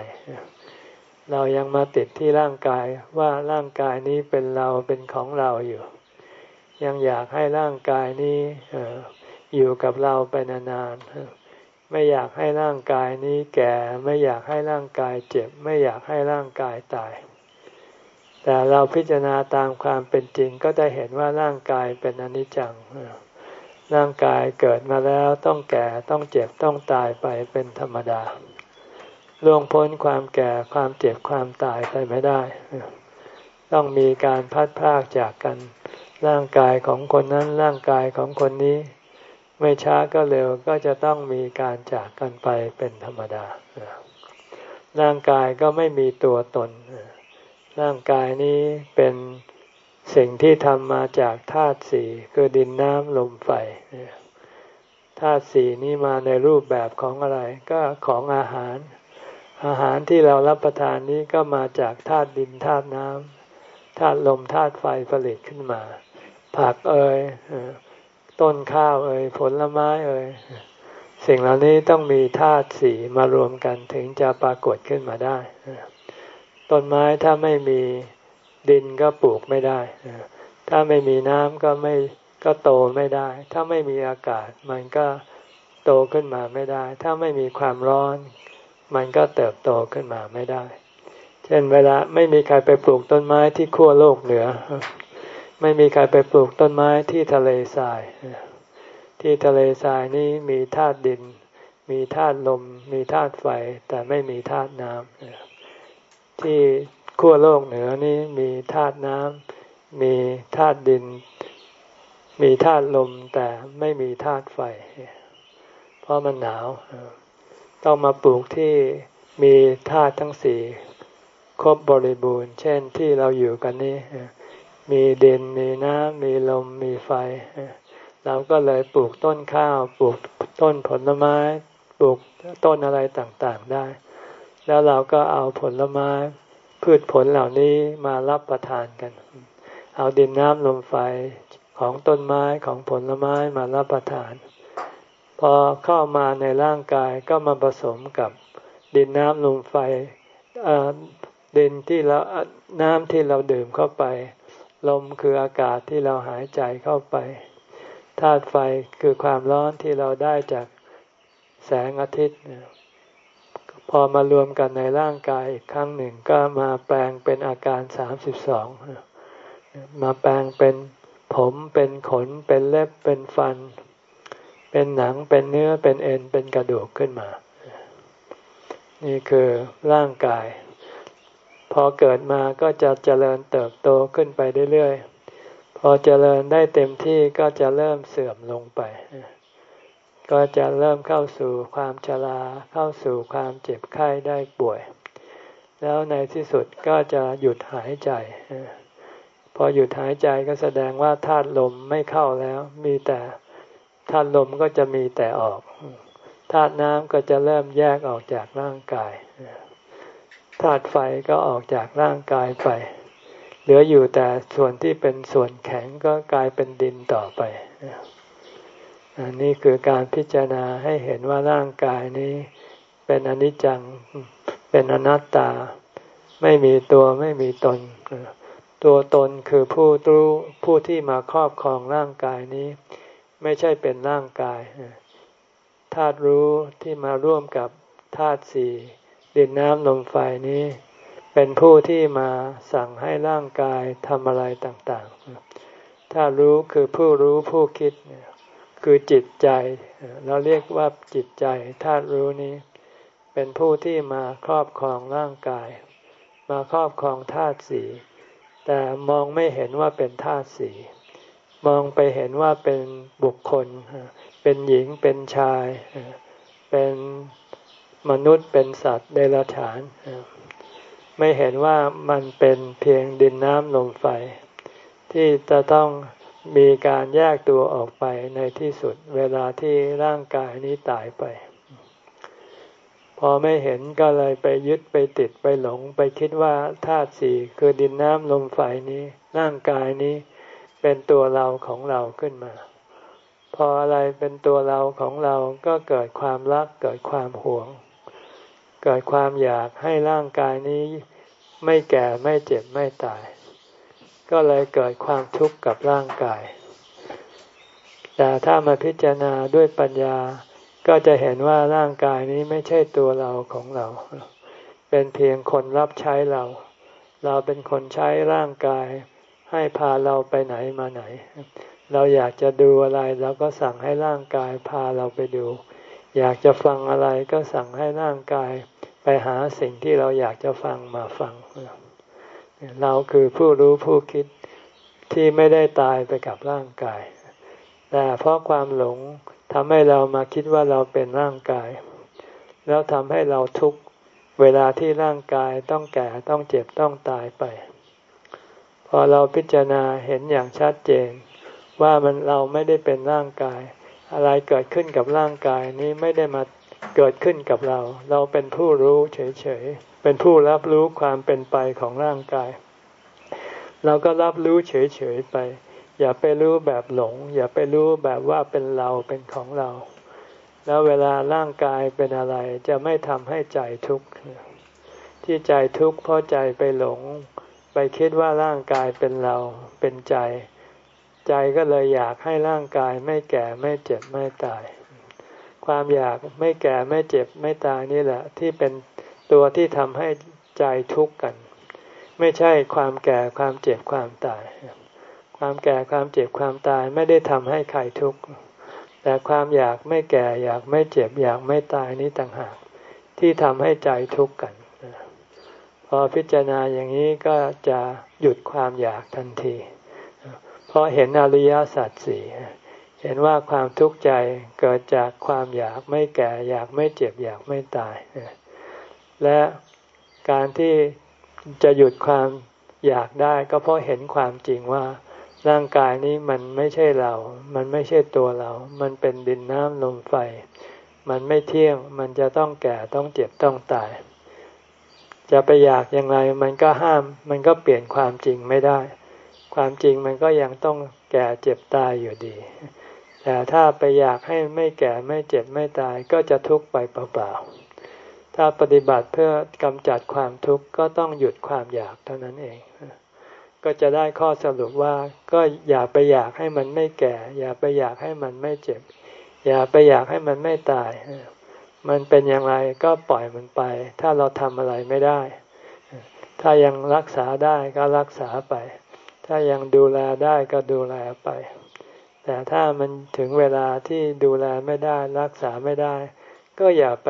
เรายังมาติดที่ร่างกายว่าร่างกายนี้เป็นเราเป็นของเราอยู่ ยังอยากให้ร่างกายนี้อยู่กับเราไปนานๆไม่อยากให้ร่างกายนี้แก่ ไม่อยากให้ร่างกายเจ็บ ไม่อยากให้ร่างกายตาย แต่เราพิจารณาตามความเป็นจริงก็จะเห็นว่าร่างกายเป็นอนิจจัง ร่างกายเกิดมาแล้วต้องแก่ต้องเจ็บต้องตายไปเป็นธรรมดาล่วงพ้นความแก่ความเจ็บความตายไปไม่ได้ ต้องมีการพัดพากจากกัน ร่างกายของคนนั้นร่างกายของคนนี้ ไม่ช้าก็เร็วก็จะต้องมีการจากกันไปเป็นธรรมดา ร่างกายก็ไม่มีตัวตน ร่างกายนี้เป็นสิ่งที่ทำมาจากธาตุสี่คือดินน้ำลมไฟธาตุสี่นี้มาในรูปแบบของอะไร ก็ของอาหาร อาหารที่เรารับประทานนี้ก็มาจากธาตุดินธาตุน้ำธาตุลมธาตุไฟผลิตขึ้นมา ผักเอ่ยต้นข้าวเอ่ยผลไม้เอ่ยสิ่งเหล่านี้ต้องมีธาตุสี่มารวมกันถึงจะปรากฏขึ้นมาได้ ต้นไม้ถ้าไม่มีดินก็ปลูกไม่ได้ ถ้าไม่มีน้ำก็ไม่ก็โตไม่ได้ ถ้าไม่มีอากาศ มันก็โตขึ้นมาไม่ได้ ถ้าไม่มีความร้อน มันก็เติบโตขึ้นมาไม่ได้ เช่นเวลาไม่มีใครไปปลูกต้นไม้ที่ขั้วโลกเหนือ ไม่มีใครไปปลูกต้นไม้ที่ทะเลทราย ที่ทะเลทรายนี้มีธาตุดิน มีธาตุลม มีธาตุไฟ แต่ไม่มีธาตุน้ำ ที่ขั้วโลกเหนือนี้มีธาตุน้ำมีธาตุดิน มีธาตุลมแต่ไม่มีธาตุไฟ เพราะมันหนาว ต้องมาปลูกที่มีธาตุทั้งสี่ครบบริบูรณ์ เช่นที่เราอยู่กันนี้มีเด่นมีน้ำมีลมมีไฟ เราก็เลยปลูกต้นข้าว ปลูกต้นผลไม้ ปลูกต้นอะไรต่างๆได้ แล้วเราก็เอาผลไม้พืชผลเหล่านี้มารับประทานกัน เอาดินน้ำลมไฟของต้นไม้ของผลไม้มารับประทาน พอเข้ามาในร่างกายก็มาผสมกับดินน้ำลมไฟดินที่เราน้ำที่เราดื่มเข้าไป ลมคืออากาศที่เราหายใจเข้าไปธาตุไฟคือความร้อนที่เราได้จากแสงอาทิตย์ พอมารวมกันในร่างกายอีกครั้งหนึ่งก็มาแปลงเป็นอาการสามสิบสองมาแปลงเป็นผมเป็นขนเป็นเล็บเป็นฟัน เป็นหนังเป็นเนื้อเป็นเอ็นเป็นกระดูกขึ้นมา นี่คือร่างกาย พอเกิดมาก็จะเจริญเติบโตขึ้นไปเรื่อยๆ พอเจริญได้เต็มที่ก็จะเริ่มเสื่อมลงไป ก็จะเริ่มเข้าสู่ความชราเข้าสู่ความเจ็บไข้ได้ป่วย แล้วในที่สุดก็จะหยุดหายใจ พอหยุดหายใจก็แสดงว่าธาตุลมไม่เข้าแล้ว มีแต่ธาตุลมก็จะมีแต่ออกธาตุน้ำก็จะเริ่มแยกออกจากร่างกายธาตุไฟก็ออกจากร่างกายไป เหลืออยู่แต่ส่วนที่เป็นส่วนแข็งก็กลายเป็นดินต่อไป อันนี้คือการพิจารณาให้เห็นว่าร่างกายนี้ เป็นอนิจจัง เป็นอนัตตา ไม่มีตัวไม่มีตน ตัวตนคือผู้รู้ผู้ที่มาครอบครองร่างกายนี้ ไม่ใช่เป็นร่างกายธาตุรู้ที่มาร่วมกับธาตุสี่ดินน้ำลมไฟนี้ เป็นผู้ที่มาสั่งให้ร่างกายทำอะไรต่างๆธาตุรู้คือผู้รู้ผู้คิด คือจิตใจ เราเรียกว่าจิตใจธาตุรู้นี้ เป็นผู้ที่มาครอบครองร่างกาย มาครอบครองธาตุสีแต่มองไม่เห็นว่าเป็นธาตุสีมองไปเห็นว่าเป็นบุคคล เป็นหญิงเป็นชาย เป็นมนุษย์เป็นสัตว์เดรัจฉาน ไม่เห็นว่ามันเป็นเพียงดินน้ำลมไฟ ที่จะต้อง มีการแยกตัวออกไปในที่สุดเวลาที่ร่างกายนี้ตายไป พอไม่เห็นก็เลยไปยึดไปติดไปหลง ไปคิดว่าธาตุสี่คือดินน้ำลมไฟนี้ ร่างกายนี้เป็นตัวเราของเราขึ้นมา พออะไรเป็นตัวเราของเราก็เกิดความรักเกิดความหวง เกิดความอยากให้ร่างกายนี้ ไม่แก่ไม่เจ็บไม่ตาย ก็เลยเกิดความทุกข์กับร่างกาย แต่ถ้ามาพิจารณาด้วยปัญญา ก็จะเห็นว่าร่างกายนี้ไม่ใช่ตัวเราของเรา เป็นเพียงคนรับใช้เรา เราเป็นคนใช้ร่างกาย ให้พาเราไปไหนมาไหน เราอยากจะดูอะไรเราก็สั่งให้ร่างกายพาเราไปดู อยากจะฟังอะไรก็สั่งให้ร่างกายไปหาสิ่งที่เราอยากจะฟังมาฟัง เราคือผู้รู้ผู้คิดที่ไม่ได้ตายไปกับร่างกาย แต่เพราะความหลงทำให้เรามาคิดว่าเราเป็นร่างกาย แล้วทำให้เราทุกเวลาที่ร่างกายต้องแก่ต้องเจ็บต้องตายไป พอเราพิจารณาเห็นอย่างชัดเจน ว่ามันเราไม่ได้เป็นร่างกาย อะไรเกิดขึ้นกับร่างกายนี้ไม่ได้มาเกิดขึ้นกับเรา เราเป็นผู้รู้เฉยๆ เป็นผู้รับรู้ความเป็นไปของร่างกาย เราก็รับรู้เฉยๆไป อย่าไปรู้แบบหลง อย่าไปรู้แบบว่าเป็นเราเป็นของเรา แล้วเวลาร่างกายเป็นอะไรจะไม่ทำให้ใจทุกข์ที่ใจทุกข์เพราะใจไปหลง ไปคิดว่าร่างกายเป็นเราเป็นใจ ใจก็เลยอยากให้ร่างกายไม่แก่ไม่เจ็บไม่ตาย ความอยากไม่แก่ไม่เจ็บไม่ตายนี่แหละ ที่เป็น ตัวที่ทำให้ใจทุกข์กัน ไม่ใช่ความแก่ความเจ็บความตาย ความแก่ความเจ็บความตายไม่ได้ทำให้ใครทุกข์แต่ความอยากไม่แก่อยากไม่เจ็บอยากไม่ตายนี้ต่างหาก ที่ทำให้ใจทุกข์กัน พอพิจารณาอย่างนี้ก็จะหยุดความอยากทันทีเพราะเห็นอริยสัจสี่เห็นว่าความทุกข์ใจเกิดจากความอยากไม่แก่อยากไม่เจ็บอยากไม่ตาย และการที่จะหยุดความอยากได้ก็เพราะเห็นความจริงว่า ร่างกายนี้มันไม่ใช่เรา มันไม่ใช่ตัวเรา มันเป็นดินน้ำลมไฟ มันไม่เที่ยง มันจะต้องแก่ต้องเจ็บต้องตาย จะไปอยากอย่างไรมันก็ห้าม มันก็เปลี่ยนความจริงไม่ได้ ความจริงมันก็ยังต้องแก่เจ็บตายอยู่ดี แต่ถ้าไปอยากให้ไม่แก่ไม่เจ็บไม่ตายก็จะทุกข์ไปเปล่าๆ ถ้าปฏิบัติเพื่อกำจัดความทุกข์ก็ต้องหยุดความอยากเท่านั้นเอง ก็จะได้ข้อสรุปว่าก็อย่าไปอยากให้มันไม่แก่ อย่าไปอยากให้มันไม่เจ็บ อย่าไปอยากให้มันไม่ตาย มันเป็นอย่างไรก็ปล่อยมันไป ถ้าเราทำอะไรไม่ได้ ถ้ายังรักษาได้ก็รักษาไป ถ้ายังดูแลได้ก็ดูแลไป แต่ถ้ามันถึงเวลาที่ดูแลไม่ได้รักษาไม่ได้ ก็อย่าไป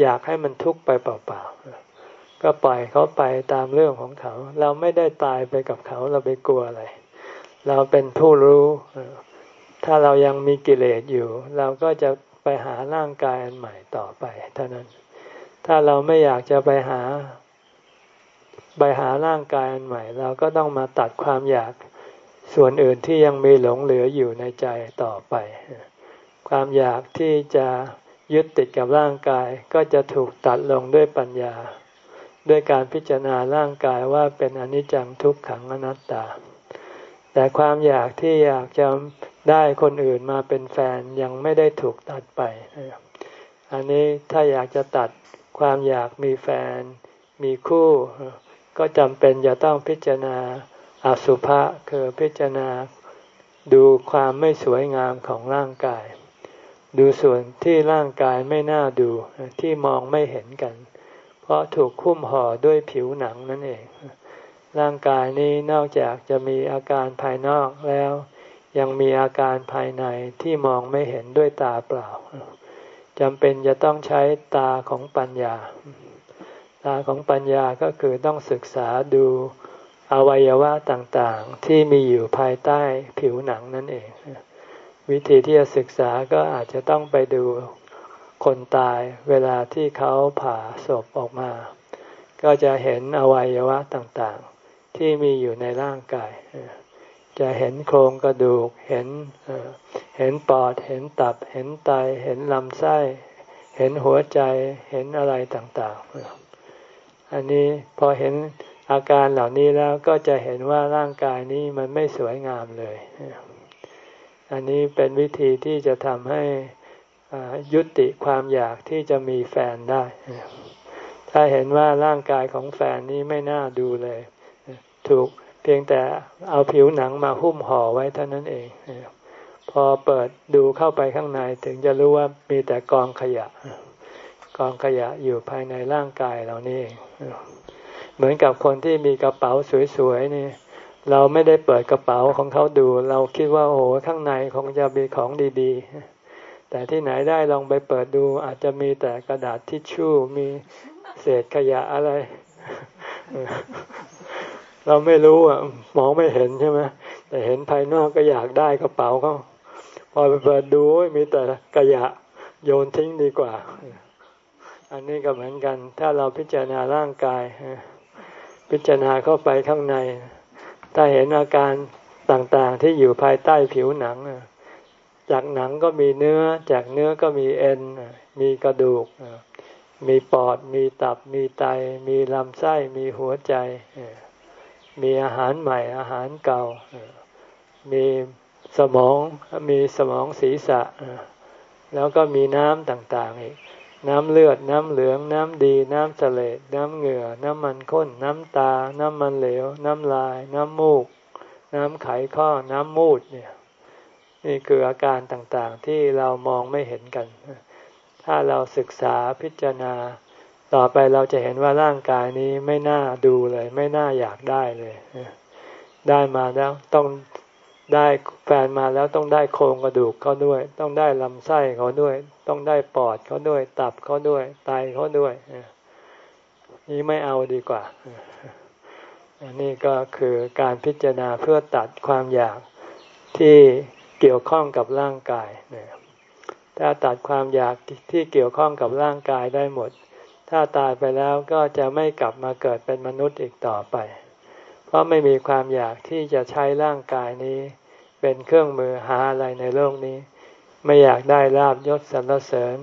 อยากให้มันทุกข์ไปเปล่าๆ ก็ปล่อยเขาไปตามเรื่องของเขา เราไม่ได้ตายไปกับเขาเราไปกลัวอะไร เราเป็นผู้รู้ ถ้าเรายังมีกิเลสอยู่ เราก็จะไปหาร่างกายอันใหม่ต่อไปเท่านั้น ถ้าเราไม่อยากจะไปหา ไปหาร่างกายอันใหม่ เราก็ต้องมาตัดความอยากส่วนอื่นที่ยังมีหลงเหลืออยู่ในใจต่อไป ความอยากที่จะ ยึดติดกับร่างกายก็จะถูกตัดลงด้วยปัญญา ด้วยการพิจารณาร่างกายว่าเป็นอนิจจังทุกขังอนัตตา แต่ความอยากที่อยากจะได้คนอื่นมาเป็นแฟนยังไม่ได้ถูกตัดไป อันนี้ถ้าอยากจะตัดความอยากมีแฟน มีคู่ ก็จำเป็นจะต้องพิจารณาอสุภะคือพิจารณาดูความไม่สวยงามของร่างกาย ดูส่วนที่ร่างกายไม่น่าดูที่มองไม่เห็นกัน เพราะถูกคุ้มห่อด้วยผิวหนังนั่นเอง ร่างกายนี้นอกจากจะมีอาการภายนอกแล้ว ยังมีอาการภายในที่มองไม่เห็นด้วยตาเปล่าจำเป็นจะต้องใช้ตาของปัญญา ตาของปัญญาก็คือต้องศึกษาดูอวัยวะต่างๆ ที่มีอยู่ภายใต้ผิวหนังนั่นเอง วิธีที่จะศึกษาก็อาจจะต้องไปดูคนตายเวลาที่เขาผ่าศพออกมา ก็จะเห็นอวัยวะต่างๆ ที่มีอยู่ในร่างกาย จะเห็นโครงกระดูก เห็นเห็นปอด เห็นตับ เห็นไต เห็นลำไส้ เห็นหัวใจ เห็นอะไรต่างๆ อันนี้พอเห็นอาการเหล่านี้แล้วก็จะเห็นว่าร่างกายนี้มันไม่สวยงามเลย อันนี้เป็นวิธีที่จะทำให้ยุติความอยากที่จะมีแฟนได้ ถ้าเห็นว่าร่างกายของแฟนนี้ไม่น่าดูเลย ถูกเพียงแต่เอาผิวหนังมาหุ้มห่อไว้เท่านั้นเอง พอเปิดดูเข้าไปข้างในถึงจะรู้ว่ามีแต่กองขยะ กองขยะอยู่ภายในร่างกายเรานี่เองเหมือนกับคนที่มีกระเป๋าสวยๆนี่ เราไม่ได้เปิดกระเป๋าของเขาดู เราคิดว่าโอ้โหข้างในคงจะมีของดีๆ แต่ที่ไหนได้ลองไปเปิดดู อาจจะมีแต่กระดาษทิชชู่มีเศษขยะอะไร เราไม่รู้อะมองไม่เห็นใช่ไหมแต่เห็นภายนอกก็อยากได้กระเป๋าเขาพอไปเปิดดูมีแต่ขยะโยนทิ้งดีกว่า อันนี้ก็เหมือนกัน ถ้าเราพิจารณาร่างกายพิจารณาเข้าไปข้างใน ถ้าเห็นอาการต่างๆที่อยู่ภายใต้ผิวหนัง จากหนังก็มีเนื้อ จากเนื้อก็มีเอ็น มีกระดูก มีปอด มีตับ มีไต มีลำไส้ มีหัวใจ มีอาหารใหม่ อาหารเก่า มีสมอง มีสมองศีรษะ แล้วก็มีน้ำต่างๆอีก น้ำเลือด น้ำเหลือง น้ำดี น้ำเสลดน้ำเหงื่อ น้ำมันข้น น้ำตา น้ำมันเหลว น้ำลาย น้ำมูก น้ำไขข้อ น้ำมูดเนี่ย นี่คืออาการต่างๆที่เรามองไม่เห็นกัน ถ้าเราศึกษาพิจารณา ต่อไปเราจะเห็นว่าร่างกายนี้ไม่น่าดูเลย ไม่น่าอยากได้เลย ได้มาแล้วต้อง ได้แฟนมาแล้วต้องได้โครงกระดูกเขาด้วย ต้องได้ลำไส้เขาด้วย ต้องได้ปอดเขาด้วย ตับเขาด้วยไตเขาด้วยนี่ไม่เอาดีกว่าอันนี้ก็คือการพิจารณาเพื่อตัดความอยากที่เกี่ยวข้องกับร่างกายถ้าตัดความอยากที่เกี่ยวข้องกับร่างกายได้หมด ถ้าตายไปแล้วก็จะไม่กลับมาเกิดเป็นมนุษย์อีกต่อไป เพราะไม่มีความอยากที่จะใช้ร่างกายนี้ เป็นเครื่องมือหาอะไรในโลกนี้ ไม่อยากได้ลาบยศสรรเสริญ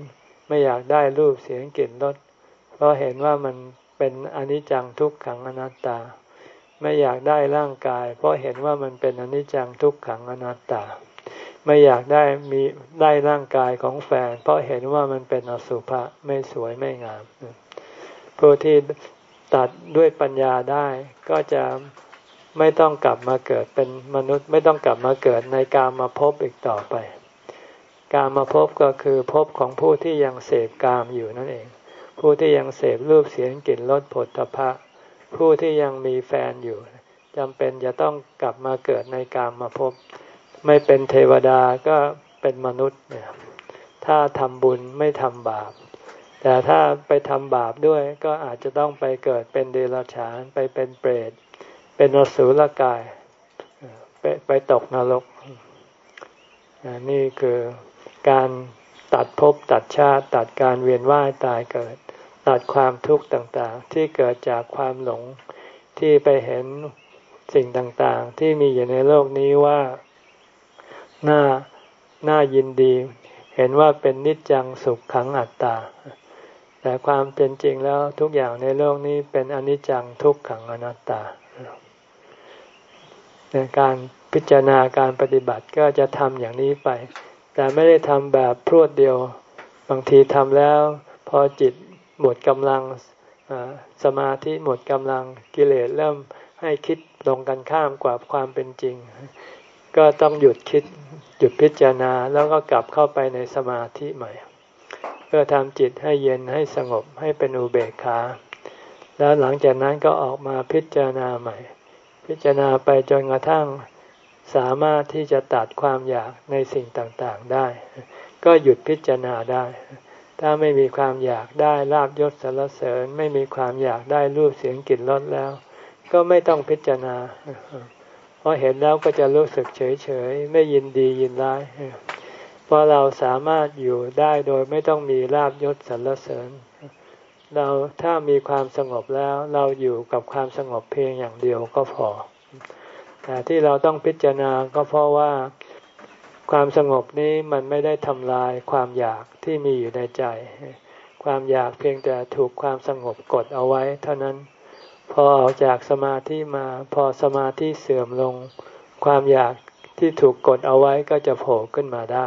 ไม่อยากได้รูปเสียงกลิ่นรสเพราะเห็นว่ามันเป็นอนิจจังทุกขังอนัตตา ไม่อยากได้ร่างกาย เพราะเห็นว่ามันเป็นอนิจจังทุกขังอนัตตา ไม่อยากได้มีได้ร่างกายของแฟน เพราะเห็นว่ามันเป็นอสุภะไม่สวยไม่งามผู้ที่ตัดด้วยปัญญาได้ก็จะ ไม่ต้องกลับมาเกิดเป็นมนุษย์ไม่ต้องกลับมาเกิดในกามาพบอีกต่อไป กามาพบก็คือพบของผู้ที่ยังเสพกามอยู่นั่นเอง ผู้ที่ยังเสพรูปเสียงกลิ่นรสผลตภะผู้ที่ยังมีแฟนอยู่จำเป็นจะต้องกลับมาเกิดในกามมาพบ ไม่เป็นเทวดาก็เป็นมนุษย์เนี่ยถ้าทำบุญไม่ทำบาป แต่ถ้าไปทำบาปด้วยก็อาจจะต้องไปเกิดเป็นเดรัจฉานไปเป็นเปรต เป็นอสุรกายไปไปตกนรก นี่คือการตัดภพตัดชาติ ตัดการเวียนว่ายตายเกิด ตัดความทุกข์ต่างๆ ที่เกิดจากความหลงที่ไปเห็นสิ่งต่างๆ ที่มีอยู่ในโลกนี้ว่าน่าน่ายินดี เห็นว่าเป็นนิจจังสุขขังอัตตา แต่ความเป็นจริงแล้วทุกอย่างในโลกนี้เป็นอนิจจังทุกขังอนัตตา การพิจารณาการปฏิบัติก็จะทำอย่างนี้ไป แต่ไม่ได้ทำแบบพรวดเดียว บางทีทำแล้ว พอจิตหมดกำลังสมาธิหมดกำลังกิเลสเริ่มให้คิดตรงกันข้ามกว่าความเป็นจริง ก็ต้องหยุดคิดหยุดพิจารณาแล้วก็กลับเข้าไปในสมาธิใหม่ เพื่อทำจิตให้เย็นให้สงบให้เป็นอุเบกขา แล้วหลังจากนั้นก็ออกมาพิจารณาใหม่ พิจารณาไปจนกระทั่งสามารถที่จะตัดความอยากในสิ่งต่างๆได้ ก็หยุดพิจารณาได้ ถ้าไม่มีความอยากได้ลาบยศสรรเสริญ ไม่มีความอยากได้รูปเสียงกลิ่นรสแล้ว ก็ไม่ต้องพิจารณาเพราะเห็นแล้วก็จะรู้สึกเฉยๆ ไม่ยินดียินร้ายเพราะเราสามารถอยู่ได้โดยไม่ต้องมีลาบยศสรรเสริญ เราถ้ามีความสงบแล้วเราอยู่กับความสงบเพียงอย่างเดียวก็พอ แต่ที่เราต้องพิจารณาก็เพราะว่าความสงบนี้มันไม่ได้ทำลายความอยากที่มีอยู่ในใจ ความอยากเพียงแต่ถูกความสงบกดเอาไว้ เท่านั้น พอออกจากสมาธิมาพอสมาธิเสื่อมลง ความอยากที่ถูกกดเอาไว้ก็จะโผล่ขึ้นมาได้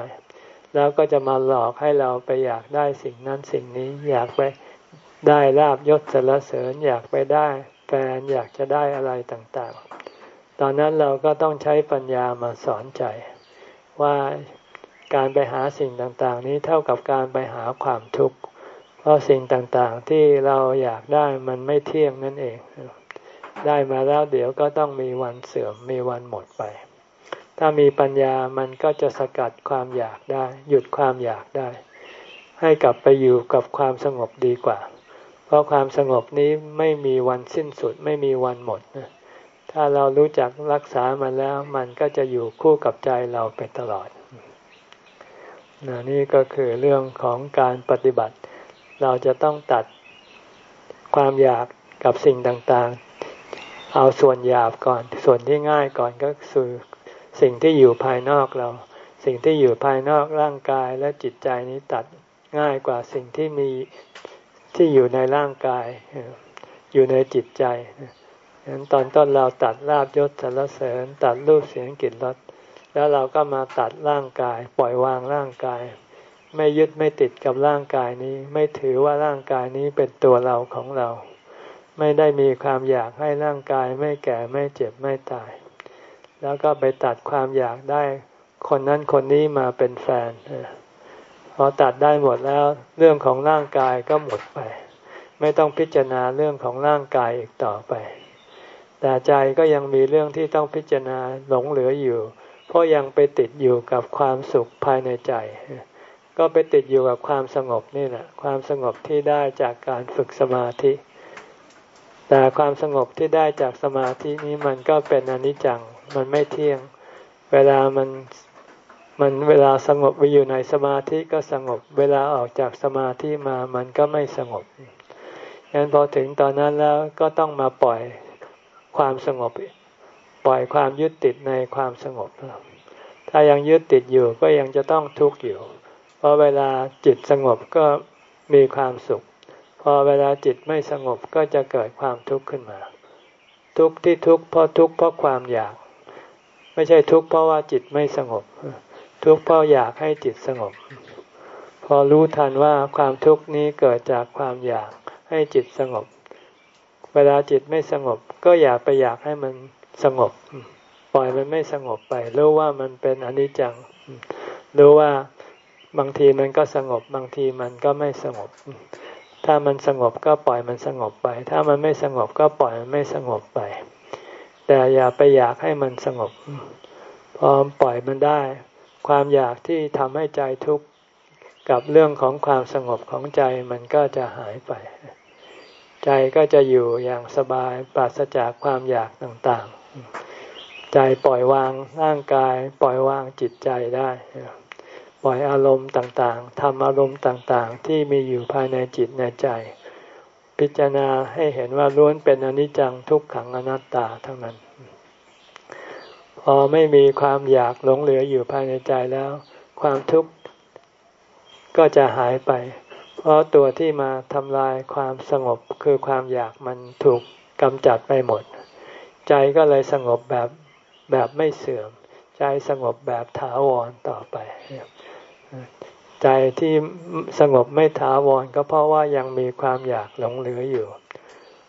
แล้วก็จะมาหลอกให้เราไปอยากได้สิ่งนั้นสิ่งนี้อยากไป ได้ลาบยศสรรเสริญอยากไปได้แฟนอยากจะได้อะไรต่างๆ ตอนนั้นเราก็ต้องใช้ปัญญามาสอนใจ ว่าการไปหาสิ่งต่างๆ นี้เท่ากับการไปหาความทุกข์ เพราะสิ่งต่างๆที่เราอยากได้มันไม่เที่ยงนั่นเอง ได้มาแล้วเดี๋ยวก็ต้องมีวันเสื่อมมีวันหมดไป ถ้ามีปัญญามันก็จะสกัดความอยากได้ หยุดความอยากได้ ให้กลับไปอยู่กับความสงบดีกว่า เพราะความสงบนี้ไม่มีวันสิ้นสุดไม่มีวันหมดถ้าเรารู้จักรักษามันแล้ว มันก็จะอยู่คู่กับใจเราไปตลอดนนี่ก็คือเรื่องของการปฏิบัติ เราจะต้องตัดความอยากกับสิ่งต่างๆ เอาส่วนหยาบก่อน ส่วนที่ง่ายก่อนก็คือสิ่งที่อยู่ภายนอกเรา สิ่งที่อยู่ภายนอกร่างกายและจิตใจนี้ตัดง่ายกว่าสิ่งที่มี ที่อยู่ในร่างกาย อยู่ในจิตใจฉะนั้นตอนต้นเราตัดลาบยศสรรเสริญ ตัดรูปเสียงกลิ่นรสแล้วเราก็มาตัดร่างกาย ปล่อยวางร่างกาย ไม่ยึดไม่ติดกับร่างกายนี้ ไม่ถือว่าร่างกายนี้เป็นตัวเราของเรา ไม่ได้มีความอยากให้ร่างกายไม่แก่ไม่เจ็บไม่ตาย แล้วก็ไปตัดความอยากได้ คนนั้นคนนี้มาเป็นแฟน อตัดได้หมดแล้วเรื่องของร่างกายก็หมดไป ไม่ต้องพิจารณาเรื่องของร่างกายอีกต่อไป แต่ใจก็ยังมีเรื่องที่ต้องพิจารณาหลงเหลืออยู่ เพราะยังไปติดอยู่กับความสุขภายในใจ ก็ไปติดอยู่กับความสงบนี่แหละความสงบที่ได้จากการฝึกสมาธิ แต่ความสงบที่ได้จากสมาธินี้มันก็เป็นอนิจจังมันไม่เที่ยง เวลามัน มันเวลาสงบไปอยู่ในสมาธิก็สงบ เวลาออกจากสมาธิมามันก็ไม่สงบงั้นพอถึงตอนนั้นแล้วก็ต้องมาปล่อยความสงบ ปล่อยความยึดติดในความสงบ ถ้ายังยึดติดอยู่ก็ยังจะต้องทุกข์อยู่ เพราะเวลาจิตสงบก็มีความสุข พอเวลาจิตไม่สงบก็จะเกิดความทุกข์ขึ้นมา ทุกข์ที่ทุกข์เพราะทุกข์เพราะความอยาก ไม่ใช่ทุกข์เพราะว่าจิตไม่สงบ ทุกข์เพราะอยากให้จิตสงบ พอรู้ทันว่าความทุกข์นี้เกิดจากความอยากให้จิตสงบ เวลาจิตไม่สงบ ก็อย่าไปอยากให้มันสงบ ปล่อยมันไม่สงบไปรู้ว่ามันเป็นอนิจจังรู้ว่าบางทีมันก็สงบ บางทีมันก็ไม่สงบ ถ้ามันสงบก็ปล่อยมันสงบไป ถ้ามันไม่สงบก็ปล่อยมันไม่สงบไป แต่อย่าไปอยากให้มันสงบ พอปล่อยมันได้ ความอยากที่ทำให้ใจทุกข์กับเรื่องของความสงบของใจมันก็จะหายไป ใจก็จะอยู่อย่างสบายปราศจากความอยากต่างๆ ใจปล่อยวางร่างกาย ปล่อยวางจิตใจได้ ปล่อยอารมณ์ต่างๆทำอารมณ์ต่างๆ ที่มีอยู่ภายในจิตในใจ พิจารณาให้เห็นว่าล้วนเป็นอนิจจังทุกขังอนัตตาทั้งนั้น พอไม่มีความอยากหลงเหลืออยู่ภายในใจแล้ว ความทุกข์ก็จะหายไป เพราะตัวที่มาทำลายความสงบคือความอยากมันถูกกำจัดไปหมด ใจก็เลยสงบแบบแบบไม่เสื่อม ใจสงบแบบถาวรต่อไป ใจที่สงบไม่ถาวรก็เพราะว่ายังมีความอยากหลงเหลืออยู่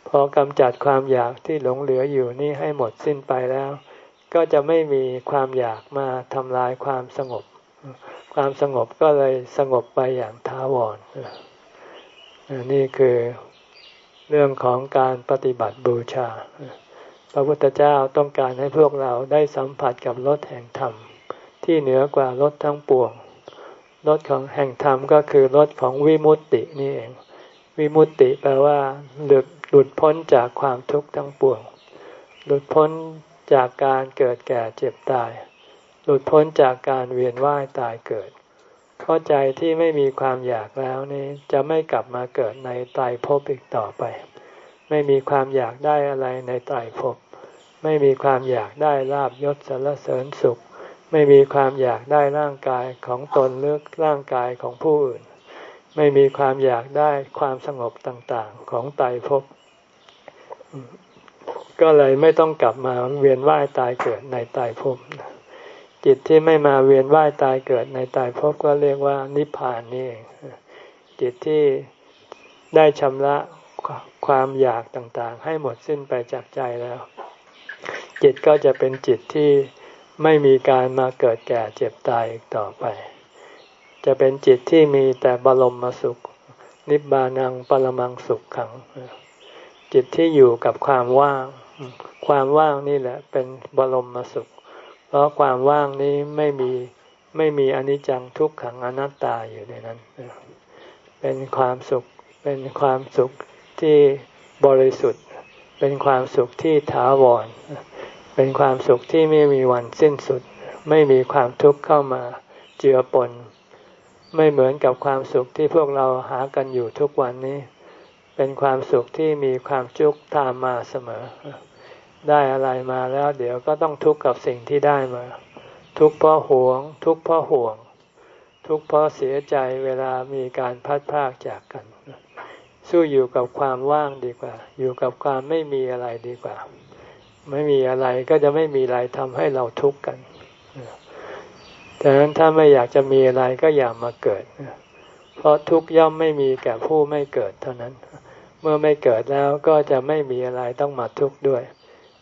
พอกำจัดความอยากที่หลงเหลืออยู่นี่ให้หมดสิ้นไปแล้ว ก็จะไม่มีความอยากมาทำลายความสงบ ความสงบก็เลยสงบไปอย่างถาวรนี่คือเรื่องของการปฏิบัติบูชา พระพุทธเจ้าต้องการให้พวกเราได้สัมผัสกับรถแห่งธรรม ที่เหนือกว่ารถทั้งปวงรถของแห่งธรรมก็คือรถของวิมุตตินี่เอง วิมุตติแปลว่าหลุดหลุดพ้นจากความทุกข์ทั้งปวง หลุดพ้น จากการเกิดแก่เจ็บตาย หลุดพ้นจากการเวียนว่ายตายเกิดเพราใจที่ไม่มีความอยากแล้วนี้จะไม่กลับมาเกิดในตายภพอีกต่อไป ไม่มีความอยากได้อะไรในตายภพไม่มีความอยากได้ลาบยศสรรเสริญสุข ไม่มีความอยากได้ร่างกายของตนหรือร่างกายของผู้อื่น ไม่มีความอยากได้ความสงบต่างๆของไตภพ ก็เลยไม่ต้องกลับมาเวียนว่ายตายเกิดในตายภพจิตที่ไม่มาเวียนว่ายตายเกิดในตายภพก็เรียกว่านิพพานนี่เองจิตที่ได้ชำระความอยากต่างๆ ให้หมดสิ้นไปจากใจแล้ว จิตก็จะเป็นจิตที่ไม่มีการมาเกิดแก่เจ็บตายอีกต่อไป จะเป็นจิตที่มีแต่บรมมสุข นิบานังปรมังสุขขัง จิตที่อยู่กับความว่าง ความว่างนี่แหละ เป็นบรมมสุข เพราะความว่างนี้ไม่มีไม่มีอนิจจังทุกขังอนัตตาอยู่ในนั้น เป็นความสุข เป็นความสุขที่บริสุทธิ์ เป็นความสุขที่ถาวร เป็นความสุขที่ไม่มีวันสิ้นสุด ไม่มีความทุกข์เข้ามาเจือปน ไม่เหมือนกับความสุขที่พวกเราหากันอยู่ทุกวันนี้ เป็นความสุขที่มีความทุกตามมาเสมอ ได้อะไรมาแล้ว เดี๋ยวก็ต้องทุกข์กับสิ่งที่ได้มา ทุกข์เพราะหวง ทุกข์เพราะห่วง ทุกข์เพราะเสียใจเวลามีการพัดพากจากกัน สู้อยู่กับความว่างดีกว่า อยู่กับความไม่มีอะไรดีกว่า ไม่มีอะไรก็จะไม่มีอะไรทำให้เราทุกข์กันดังนั้นถ้าไม่อยากจะมีอะไรก็อย่ามาเกิด เพราะทุกข์ย่อมไม่มีแก่ผู้ไม่เกิดเท่านั้น เมื่อไม่เกิดแล้วก็จะไม่มีอะไรต้องมาทุกข์ด้วย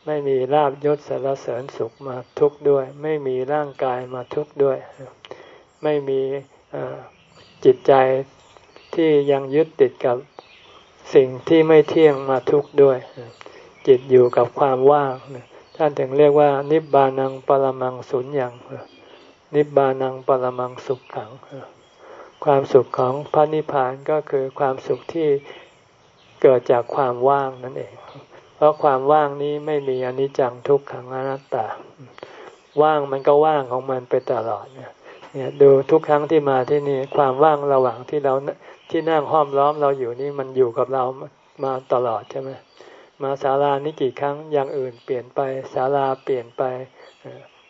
ไม่มีลาบยศสารเสริญสุขมาทุกข์ด้วย ไม่มีร่างกายมาทุกข์ด้วย ไม่มีจิตใจที่ยังยึดติดกับสิ่งที่ไม่เที่ยงมาทุกข์ด้วย จิตอยู่กับความว่างท่านถึงเรียกว่า นิบานังปรมังสุญญ์นิบานังปรมังสุขขัง ความสุขของพระนิพพานก็คือความสุขที่ เกิดจากความว่างนั่นเอง เพราะความว่างนี้ไม่มีอนิจจังทุกขังอนัตตา ว่างมันก็ว่างของมันไปตลอดเนี่ยดูทุกครั้งที่มาที่นี่ความว่างระหว่างที่เราที่นั่งห้อมล้อมเราอยู่นี่มันอยู่กับเรามาตลอดใช่ไหมมาศาลานี้กี่ครั้งอย่างอื่นเปลี่ยนไปศาลาเปลี่ยนไป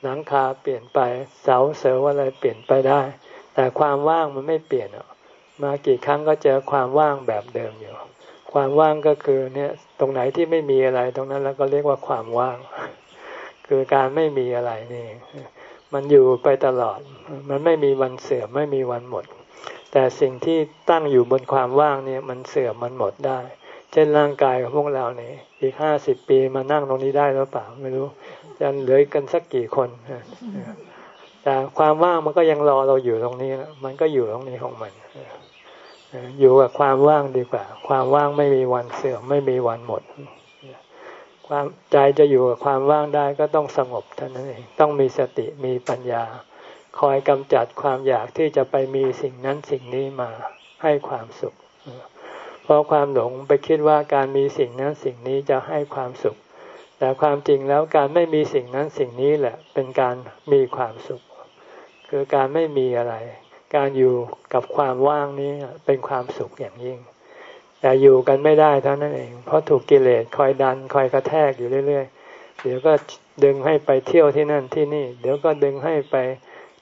หลังคาเปลี่ยนไปเสาเสาอะไรเปลี่ยนไปได้ แต่ความว่างมันไม่เปลี่ยนมากี่ครั้งก็เจอความว่างแบบเดิมอยู่ ความว่างก็คือเนี่ยตรงไหนที่ไม่มีอะไร ตรงนั้นแล้วก็เรียกว่าความว่าง คือการไม่มีอะไรนี่ มันอยู่ไปตลอด มันไม่มีวันเสื่อมไม่มีวันหมด แต่สิ่งที่ตั้งอยู่บนความว่างเนี่ยมันเสื่อมมันหมดได้ เช่นร่างกายของพวกเราเนี่ยอีกห้าสิบปีมานั่งตรงนี้ได้หรือเปล่าไม่รู้จะเหลือกันสักกี่คนแต่ความว่างมันก็ยังรอเราอยู่ตรงนี้ มันก็อยู่ตรงนี้ของมัน อยู่กับความว่างดีกว่า ความว่างไม่มีวันเสื่อมไม่มีวันหมด ความใจจะอยู่กับความว่างได้ก็ต้องสงบเท่านั้นเอง ต้องมีสติมีปัญญา คอยกำจัดความอยากที่จะไปมีสิ่งนั้นสิ่งนี้มาให้ความสุข เพราะความหลงไปคิดว่าการมีสิ่งนั้นสิ่งนี้จะให้ความสุข แต่ความจริงแล้วการไม่มีสิ่งนั้นสิ่งนี้แหละ เป็นการมีความสุข คือการไม่มีอะไร การอยู่กับความว่างนี้เป็นความสุขอย่างยิ่ง แต่อยู่กันไม่ได้เท่านั้นเอง เพราะถูกกิเลสคอยดันคอยกระแทกอยู่เรื่อยๆ เดี๋ยวก็ดึงให้ไปเที่ยวที่นั่นที่นี่ เดี๋ยวก็ดึงให้ไป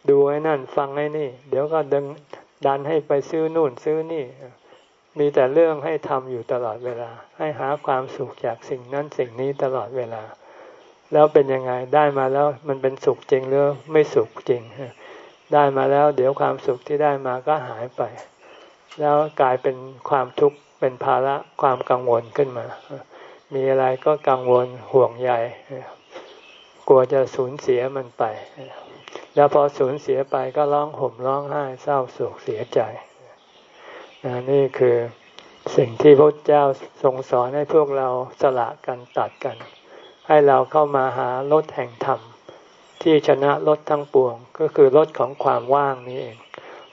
ดูไอ้นั่นฟังไอ้นี่ เดี๋ยวก็ดึงดันให้ไปซื้อนู่นซื้อนี่ มีแต่เรื่องให้ทำอยู่ตลอดเวลา ให้หาความสุขจากสิ่งนั้นสิ่งนี้ตลอดเวลา แล้วเป็นยังไงได้มาแล้วมันเป็นสุขจริงหรือไม่สุขจริง ได้มาแล้ว เดี๋ยวความสุขที่ได้มาก็หายไป แล้วกลายเป็นความทุกข์เป็นภาระความกังวลขึ้นมา มีอะไรก็กังวลห่วงใยกลัวจะสูญเสียมันไป แล้วพอสูญเสียไปก็ร้องห่มร้องไห้เศร้าโศกเสียใจนี่คือสิ่งที่พระเจ้าทรงสอนให้พวกเราสละกันตัดกัน ให้เราเข้ามาหารถแห่งธรรม ที่ชนะรถทั้งปวง ก็คือรถของความว่างนี้เอง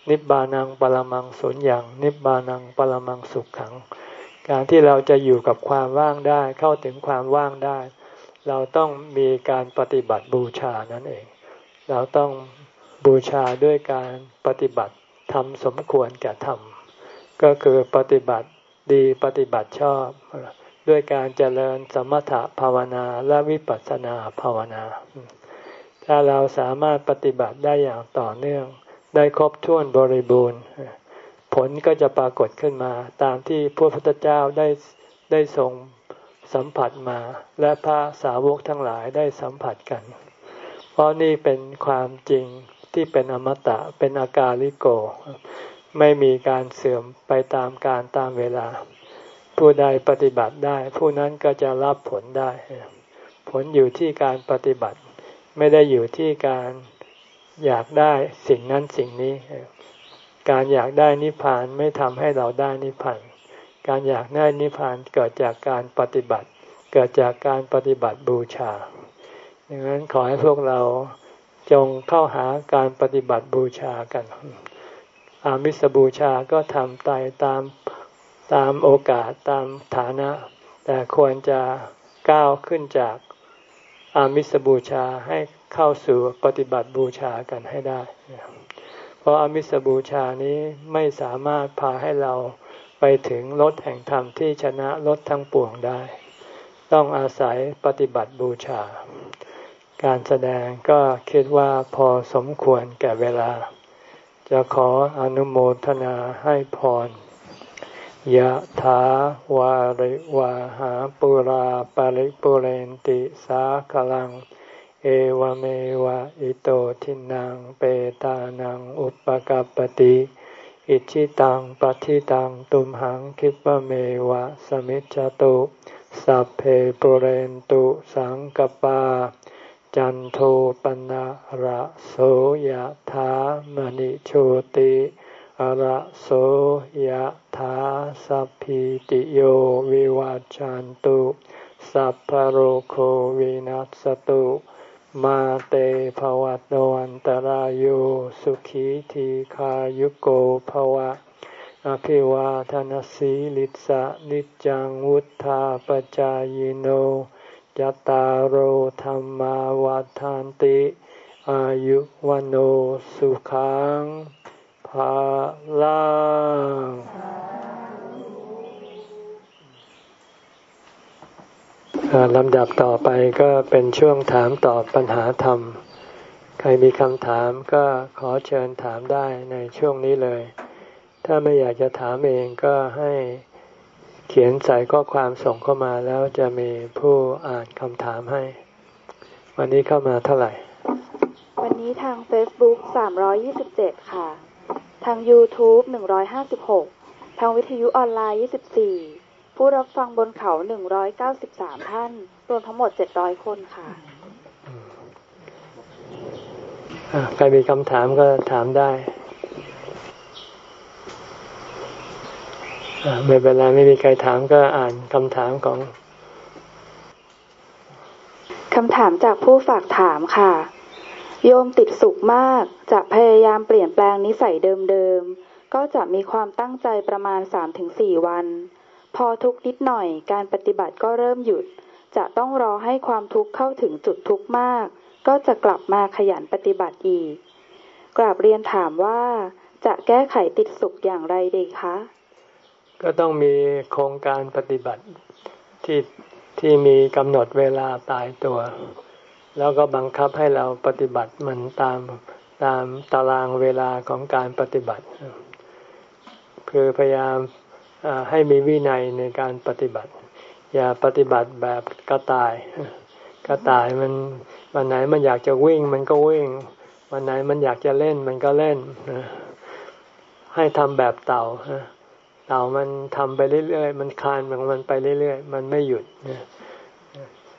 นิบานังปรมังสุญญ์นิบานังปรมังสุขขัง การที่เราจะอยู่กับความว่างได้เข้าถึงความว่างได้ เราต้องมีการปฏิบัติบูชานั่นเอง เราต้องบูชาด้วยการปฏิบัติทำสมควรแก่ทำก็คือปฏิบัติดีปฏิบัติชอบ ด้วยการเจริญสมถะภาวนาและวิปัสสนาภาวนา ถ้าเราสามารถปฏิบัติได้อย่างต่อเนื่อง ได้ครบถ้วนบริบูรณ์ ผลก็จะปรากฏขึ้นมา ตามที่พระพุทธเจ้าได้ได้ทรงสัมผัสมา และพระสาวกทั้งหลายได้สัมผัสกัน เพราะนี่เป็นความจริงที่เป็นอมตะเป็นอากาลิโก ไม่มีการเสื่อมไปตามการตามเวลา ผู้ใดปฏิบัติได้ ผู้นั้นก็จะรับผลได้ ผลอยู่ที่การปฏิบัติ ไม่ได้อยู่ที่การอยากได้สิ่งนั้นสิ่งนี้ การอยากได้นิพพานไม่ทำให้เราได้นิพพาน การอยากได้นิพพานเกิดจากการปฏิบัติ เกิดจากการปฏิบัติบูชาดังนั้นขอให้พวกเราจงเข้าหาการปฏิบัติบูชากัน อามิสบูชาก็ทำตายตามตามโอกาสตามฐานะ แต่ควรจะก้าวขึ้นจาก อามิสบูชาให้เข้าสู่ปฏิบัติบูชากันให้ได้ เพราะอามิสบูชานี้ไม่สามารถพาให้เราไปถึงรถแห่งธรรมที่ชนะรถทั้งปวงได้ ต้องอาศัยปฏิบัติบูชา การแสดงก็คิดว่าพอสมควรแก่เวลา จะขออนุโมทนาให้พร ยะถาวาริวาหาปุราปาริปุเรนติสาคลัง เอวเมวะอิโตทินังเปตานังอุปกัปติอิชิตังปฏิตังตุมหังคิปเมวะสมิจจตุสัพเพปุเรนตุสังกปา จันโทปนะระโสยะถามณิโชติ ระโสยถาสัพพิติโยวิวัจจันตุ สัพพโรโควินัสตุ มาเตภวัตวันตรโยสุขีทีขายุโกภวะ อภิวาทนสีลิสะนิจังวุธาปจายโนจตารโหธรรมาวาทานติ อายุวันโอสุขัง ภาลังลำดับต่อไปก็เป็นช่วงถามตอบปัญหาธรรม ใครมีคำถามก็ขอเชิญถามได้ในช่วงนี้เลย ถ้าไม่อยากจะถามเองก็ให้เขียนใส่ข้อความส่งเข้ามาแล้วจะมีผู้อ่านคำถามให้ วันนี้เข้ามาเท่าไหร่ วันนี้ทาง Facebook 327 ค่ะ ทาง YouTube 156 ทางวิทยุออนไลน์ 24 ผู้รับฟังบนเขาหนึ่งร้อยเก้าสิบสามท่าน รวมทั้งหมดเจ็ดร้อยคนค่ะใครมีคำถามก็ถามได้ไม่เป็นไรไม่มีใครถามก็อ่านคำถามของคำถามจากผู้ฝากถามค่ะ โยมติดสุขมาก จะพยายามเปลี่ยนแปลงนิสัยเดิมๆ ก็จะมีความตั้งใจประมาณสามถึงสี่วัน พอทุกนิดหน่อยการปฏิบัติก็เริ่มหยุด จะต้องรอให้ความทุกข์เข้าถึงจุดทุกข์มาก ก็จะกลับมาขยันปฏิบัติอีก กราบเรียนถามว่า จะแก้ไขติดสุขอย่างไรดีคะ ก็ต้องมีโครงการปฏิบัติที่ที่มีกำหนดเวลาตายตัว แล้วก็บังคับให้เราปฏิบัติมันตามตามตารางเวลาของการปฏิบัติ คือพยายามให้มีวินัยในการปฏิบัติ อย่าปฏิบัติแบบกระต่าย กระต่ายมันวันไหนมันอยากจะวิ่งมันก็วิ่ง วันไหนมันอยากจะเล่นมันก็เล่น ให้ทำแบบเต่าเต่ามันทำไปเรื่อยๆ มันคานของมันไปเรื่อยๆ มันไม่หยุด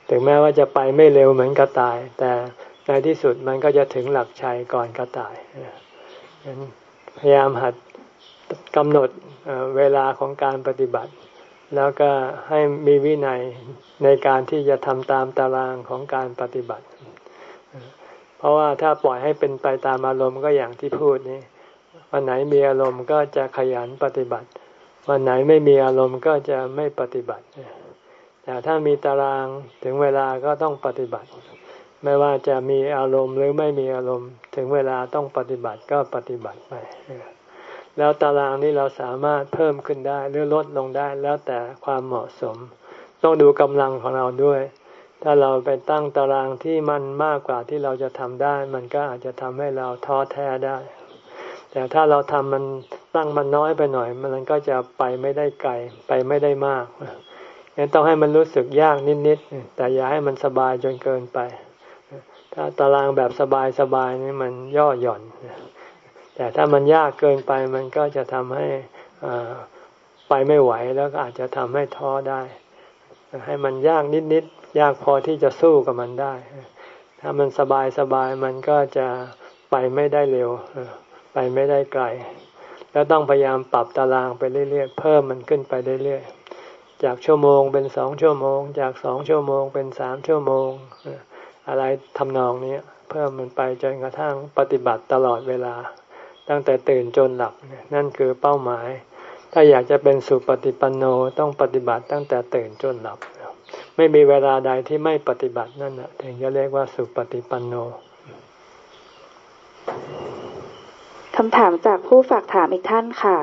ถึงแม้ว่าจะไปไม่เร็วเหมือนกระต่าย แต่ในที่สุดมันก็จะถึงหลักชัยก่อนกระต่ายพยายามหัดกำหนดเวลาของการปฏิบัติ แล้วก็ให้มีวินัยในการที่จะทำตามตารางของการปฏิบัติ เพราะว่าถ้าปล่อยให้เป็นไปตามอารมณ์ก็อย่างที่พูดนี่วันไหนมีอารมณ์ก็จะขยันปฏิบัติ วันไหนไม่มีอารมณ์ก็จะไม่ปฏิบัติ แต่ถ้ามีตารางถึงเวลาก็ต้องปฏิบัติ ไม่ว่าจะมีอารมณ์หรือไม่มีอารมณ์ ถึงเวลาต้องปฏิบัติก็ปฏิบัติไป แล้วตารางนี้เราสามารถเพิ่มขึ้นได้หรือลดลงได้แล้วแต่ความเหมาะสม ต้องดูกำลังของเราด้วย ถ้าเราไปตั้งตารางที่มันมากกว่าที่เราจะทำได้ มันก็อาจจะทำให้เราท้อแท้ได้ แต่ถ้าเราทำมันตั้งมันน้อยไปหน่อย มันก็จะไปไม่ได้ไกลไปไม่ได้มาก งั้นต้องให้มันรู้สึกยากนิดๆแต่อย่าให้มันสบายจนเกินไป ถ้าตารางแบบสบายๆนี่มันย่อหย่อน แต่ถ้ามันยากเกินไปมันก็จะทำให้ไปไม่ไหวแล้วก็อาจจะทำให้ท้อได้ ให้มันยากนิดๆยากพอที่จะสู้กับมันได้ ถ้ามันสบายๆมันก็จะไปไม่ได้เร็ว ไปไม่ได้ไกล แล้วต้องพยายามปรับตารางไปเรื่อยๆ เพิ่มมันขึ้นไปเรื่อยๆ จากชั่วโมงเป็นสองชั่วโมง จากสองชั่วโมงเป็นสามชั่วโมง อะไรทำนองนี้เพิ่มมันไปจนกระทั่งปฏิบัติตลอดเวลา ตั้งแต่ตื่นจนหลับนั่นคือเป้าหมาย ถ้าอยากจะเป็นสุปฏิปันโนต้องปฏิบัติตั้งแต่ตื่นจนหลับ ไม่มีเวลาใดที่ไม่ปฏิบัตินั่นแหะถึงจะเรียกว่าสุปฏิปันโนคำถามจากผู้ฝากถามอีกท่านค่ะ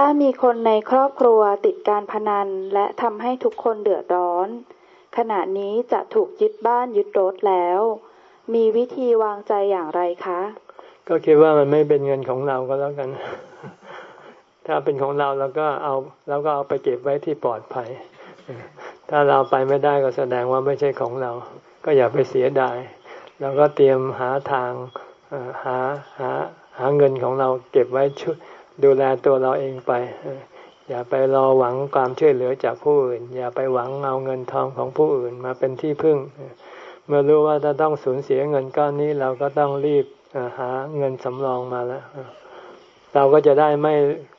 ถ้ามีคนในครอบครัวติดการพนันและทำให้ทุกคนเดือดร้อน ขณะนี้จะถูกยึดบ้านยึดรถแล้ว มีวิธีวางใจอย่างไรคะ ก็คิดว่ามันไม่เป็นเงินของเราก็แล้วกัน ถ้าเป็นของเราเราก็เอาเราก็เอาไปเก็บไว้ที่ปลอดภัย ถ้าเราไปไม่ได้ก็แสดงว่าไม่ใช่ของเรา ก็อย่าไปเสียดายเราก็เตรียมหาทางหาหาหาเงินของเราเก็บไว้ช่วย ดูแลตัวเราเองไป อย่าไปรอหวังความช่วยเหลือจากผู้อื่น อย่าไปหวังเอาเงินทองของผู้อื่นมาเป็นที่พึ่ง เมื่อรู้ว่าจะต้องสูญเสียเงินก้อนนี้เราก็ต้องรีบหาเงินสำรองมาแล้ว เราก็จะได้ไม่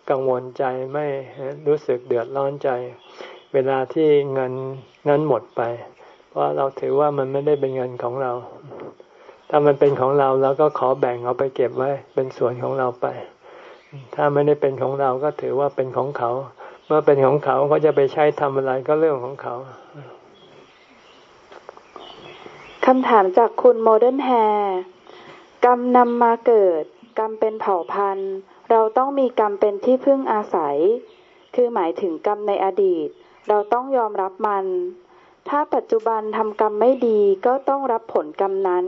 กังวลใจไม่รู้สึกเดือดร้อนใจ เวลาที่เงินนั้นหมดไป เพราะเราถือว่ามันไม่ได้เป็นเงินของเรา ถ้ามันเป็นของเราเราก็ขอแบ่งเอาไปเก็บไว้เป็นส่วนของเราไป ถ้าไม่ได้เป็นของเราก็ถือว่าเป็นของเขา เมื่อเป็นของเขาเขาจะไปใช้ทำอะไรก็เรื่องของเขาคำถามจากคุณ Modern Hair กรรมนำมาเกิด กรรมเป็นเผ่าพันธุ์ เราต้องมีกรรมเป็นที่พึ่งอาศัย คือหมายถึงกรรมในอดีต เราต้องยอมรับมัน ถ้าปัจจุบันทำกรรมไม่ดีก็ต้องรับผลกรรมนั้น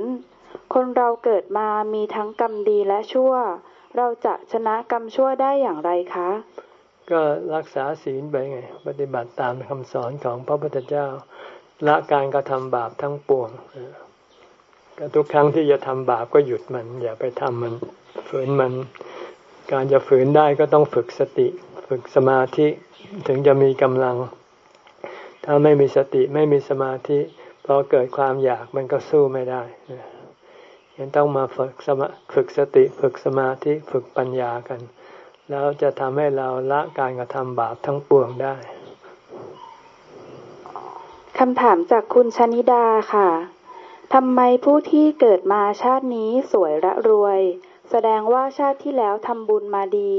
คนเราเกิดมามีทั้งกรรมดีและชั่ว เราจะชนะกรรมชั่วได้อย่างไรคะ ก็รักษาศีลไปไง ปฏิบัติตามคำสอนของพระพุทธเจ้าละการกระทำบาปทั้งปวงก็ทุกครั้งที่จะทำบาปก็หยุดมัน อย่าไปทำมันฝืนมัน การจะฝืนได้ก็ต้องฝึกสติฝฝึกสมาธิถึงจะมีกำลัง ถ้าไม่มีสติไม่มีสมาธิพอเกิดความอยากมันก็สู้ไม่ได้ ยังต้องมาฝึกสมาฝึกสติฝึกสมาธิฝึกปัญญากัน แล้วจะทำให้เราละการกระทำบาปทั้งปวงได้คำถามจากคุณชนิดาค่ะทำไมผู้ที่เกิดมาชาตินี้สวยระรวย แสดงว่าชาติที่แล้วทำบุญมาดี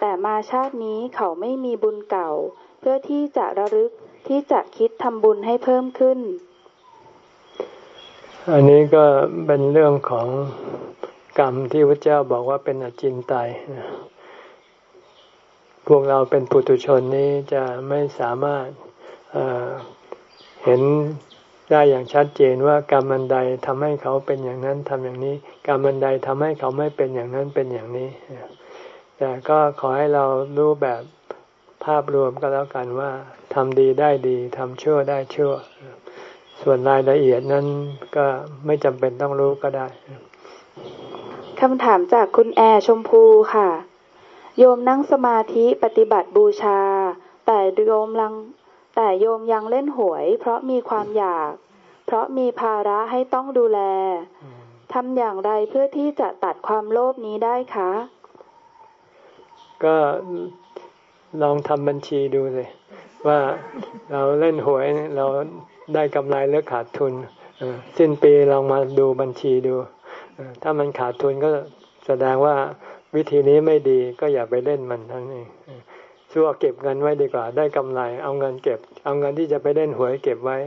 แต่มาชาตินี้เขาไม่มีบุญเก่า เพื่อที่จะระลึกที่จะคิดทำบุญให้เพิ่มขึ้น อันนี้ก็เป็นเรื่องของกรรมที่พระเจ้าบอกว่าเป็นอจินไตยพวกเราเป็นปุถุชนนี้จะไม่สามารถเห็นได้อย่างชัดเจนว่ากรรมอันใดทำให้เขาเป็นอย่างนั้นทำอย่างนี้ กรรมอันใดทำให้เขาไม่เป็นอย่างนั้นเป็นอย่างนี้ แต่ก็ขอให้เรารู้แบบภาพรวมก็แล้วกันว่าทำดีได้ดีทำชั่วได้ชั่ว ส่วนรายละเอียดนั้นก็ไม่จำเป็นต้องรู้ก็ได้คำถามจากคุณแอร์ชมพูค่ะ โยมนั่งสมาธิปฏิบัติบูชา แต่โยมลังแต่โยมยังเล่นหวย เพราะมีความอยาก เพราะมีภาระให้ต้องดูแลทำอย่างไรเพื่อที่จะตัดความโลภนี้ได้คะ ก็ลองทำบัญชีดูเลยว่าเราเล่นหวยเรา ได้กำไรหรือขาดทุนสิ้นปีลองมาดูบัญชีดูถ้ามันขาดทุนก็แสดงว่าวิธีนี้ไม่ดีก็อย่าไปเล่นมันทั้งนี้ชั่วเก็บเงินไว้ดีกว่า ได้กำไร เอาเงินเก็บ เอาเงินที่จะไปเล่นหวยเก็บไว้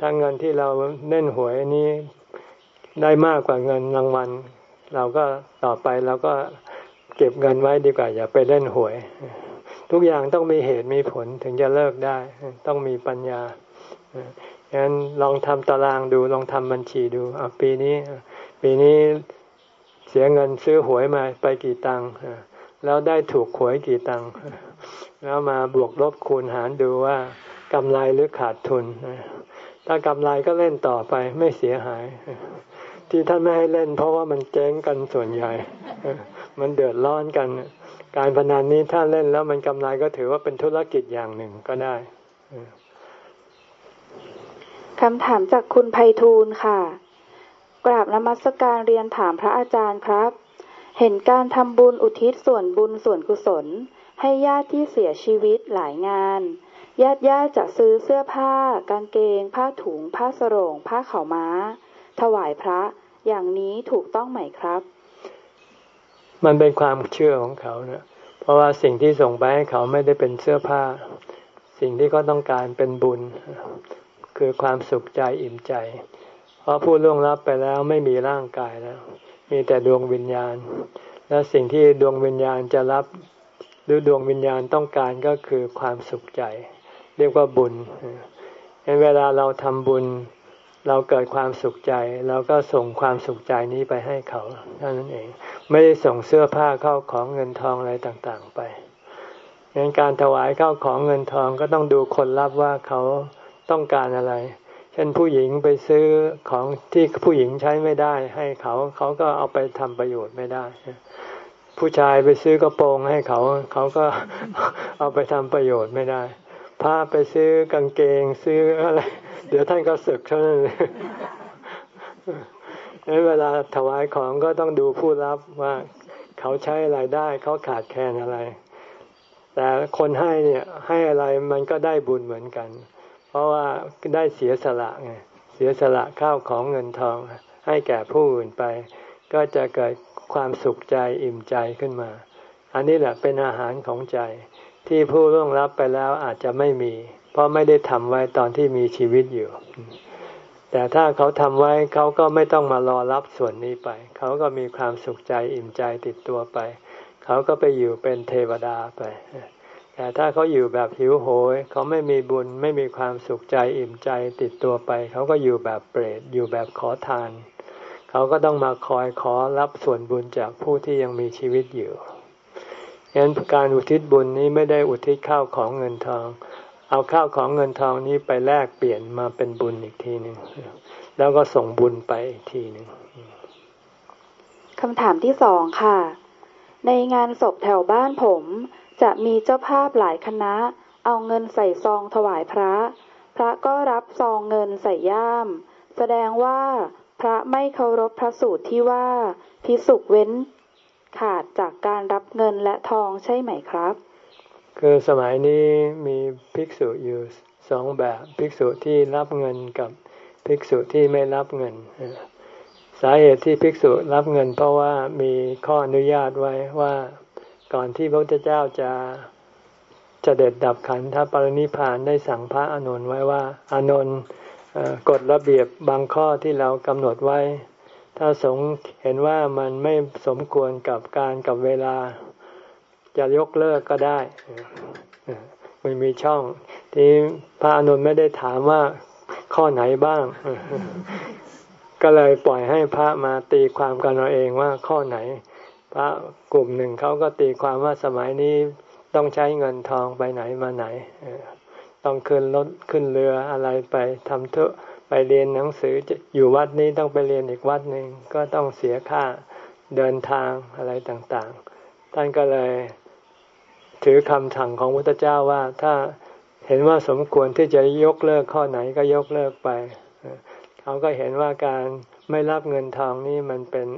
ถ้าเงินที่เราเล่นหวยนี้ได้มากกว่าเงินรางวัลเราก็ต่อไปเราก็เก็บเงินไว้ดีกว่า อย่าไปเล่นหวย ทุกอย่างต้องมีเหตุมีผลถึงจะเลิกได้ ต้องมีปัญญา ฉะนั้นลองทำตารางดูลองทำบัญชีดูปีนี้ ปีนี้เสียเงินซื้อหวยมาไปกี่ตังค์แล้วได้ถูกหวยกี่ตังค์แล้วมาบวกลบคูณหารดูว่ากำไรหรือขาดทุน ถ้ากำไรก็เล่นต่อไปไม่เสียหาย ที่ท่านไม่ให้เล่น เพราะว่ามันเจ๊งกันส่วนใหญ่ มันเดือดร้อนกัน การพนันนี้ถ้าเล่นแล้วมันกำไรก็ถือว่าเป็นธุรกิจอย่างหนึ่งก็ได้ คำถามจากคุณไพฑูรย์ค่ะ กราบนมัสการเรียนถามพระอาจารย์ครับ เห็นการทำบุญอุทิศส่วนบุญส่วนกุศล ให้ญาติที่เสียชีวิตหลายงานญาติญาติจะซื้อเสื้อผ้า กางเกง ผ้าถุง ผ้าสรงผ้าเข่าม้า ถวายพระ อย่างนี้ถูกต้องไหมครับ มันเป็นความเชื่อของเขาเนะเพราะว่าสิ่งที่ส่งไปให้เขาไม่ได้เป็นเสื้อผ้า สิ่งที่เขาต้องการเป็นบุญ คือความสุขใจอิ่มใจ เพราะผู้ล่วงลับไปแล้วไม่มีร่างกายแล้ว มีแต่ดวงวิญญาณ และสิ่งที่ดวงวิญญาณจะรับ หรือดวงวิญญาณต้องการก็คือความสุขใจ เรียกว่าบุญเวลาเราทำบุญ เราเกิดความสุขใจเราก็ส่งความสุขใจนี้ไปให้เขาเท่านั้นเอง ไม่ได้ส่งเสื้อผ้าเข้าของเงินทองอะไรต่างๆไปงั้นการถวายเข้าของเงินทองก็ต้องดูคนรับว่าเขา ต้องการอะไร เช่นผู้หญิงไปซื้อของที่ผู้หญิงใช้ไม่ได้ ให้เขาเขาก็เอาไปทำประโยชน์ไม่ได้ ผู้ชายไปซื้อกระโปรงให้เขาเขาก็เอาไปทำประโยชน์ไม่ได้พาไปซื้อกางเกงซื้ออะไร เดี๋ยวท่านก็สึกเท่านั้นเวลาถวายของก็ต้องดูผู้รับว่าเขาใช้อะไรได้ เขาขาดแคลนอะไร แต่คนให้เนี่ยให้อะไรมันก็ได้บุญเหมือนกัน เพราะว่าได้เสียสละไงเสียสละข้าวของเงินทอง ให้แก่ผู้อื่นไป ก็จะเกิดความสุขใจอิ่มใจขึ้นมา อันนี้แหละเป็นอาหารของใจที่ผู้ร่วงรับไปแล้วอาจจะไม่มี เพราะไม่ได้ทำไว้ตอนที่มีชีวิตอยู่ แต่ถ้าเขาทำไว้เขาก็ไม่ต้องมารอรับส่วนนี้ไป เขาก็มีความสุขใจอิ่มใจติดตัวไป เขาก็ไปอยู่เป็นเทวดาไป แต่ถ้าเขาอยู่แบบหิวโหย เขาไม่มีบุญไม่มีความสุขใจอิ่มใจติดตัวไป เขาก็อยู่แบบเปรตอยู่แบบขอทาน เขาก็ต้องมาคอยขอรับส่วนบุญจากผู้ที่ยังมีชีวิตอยู่ฉะนั้นการอุทิศบุญนี้ไม่ได้อุทิศข้าวของเงินทอง เอาข้าวของเงินทองนี้ไปแลกเปลี่ยนมาเป็นบุญอีกทีหนึ่งแล้วก็ส่งบุญไปอีกทีหนึ่งคำถามที่สองค่ะ ในงานศพแถวบ้านผม จะมีเจ้าภาพหลายคณะ เอาเงินใส่ซองถวายพระ พระก็รับซองเงินใส่ย่าม แสดงว่าพระไม่เคารพพระสูตรที่ว่า พิสุกเว้น ขาดจากการรับเงินและทองใช่ไหมครับ คือสมัยนี้มีภิกษุอยู่สองแบบภิกษุที่รับเงินกับภิกษุที่ไม่รับเงิน สาเหตุที่ภิกษุรับเงินเพราะว่ามีข้ออนุญาตไว้ว่า ก่อนที่พระพุทธเจ้าจะจะเด็ดดับขันธปรินิพานได้สั่งพระอานนท์ไว้ว่าอานนท์กฎระเบียบบางข้อที่เรากำหนดไว้ ถ้าสงเห็นว่ามันไม่สมควรกับการกับเวลา จะยกเลิกก็ได้มันมีช่อง ที่พระอนุนไม่ได้ถามว่าข้อไหนบ้าง ก็เลยปล่อยให้พระมาตีความกันเอาเองว่าข้อไหน พระกลุ่มหนึ่งเขาก็ตีความว่าสมัยนี้ต้องใช้เงินทองไปไหนมาไหน ต้องขึ้นรถขึ้นเรืออะไรไปทำเถอะไปเรียนหนังสืออยู่วัดนี้ต้องไปเรียนอีกวัดหนึ่งก็ต้องเสียค่าเดินทางอะไรต่างๆ ท่านก็เลยถือคำสั่งของพระเจ้าว่าถ้าเห็นว่าสมควรที่จะยกเลิกข้อไหนก็ยกเลิกไป เขาก็เห็นว่าการไม่รับเงินทองนี่มันเป็น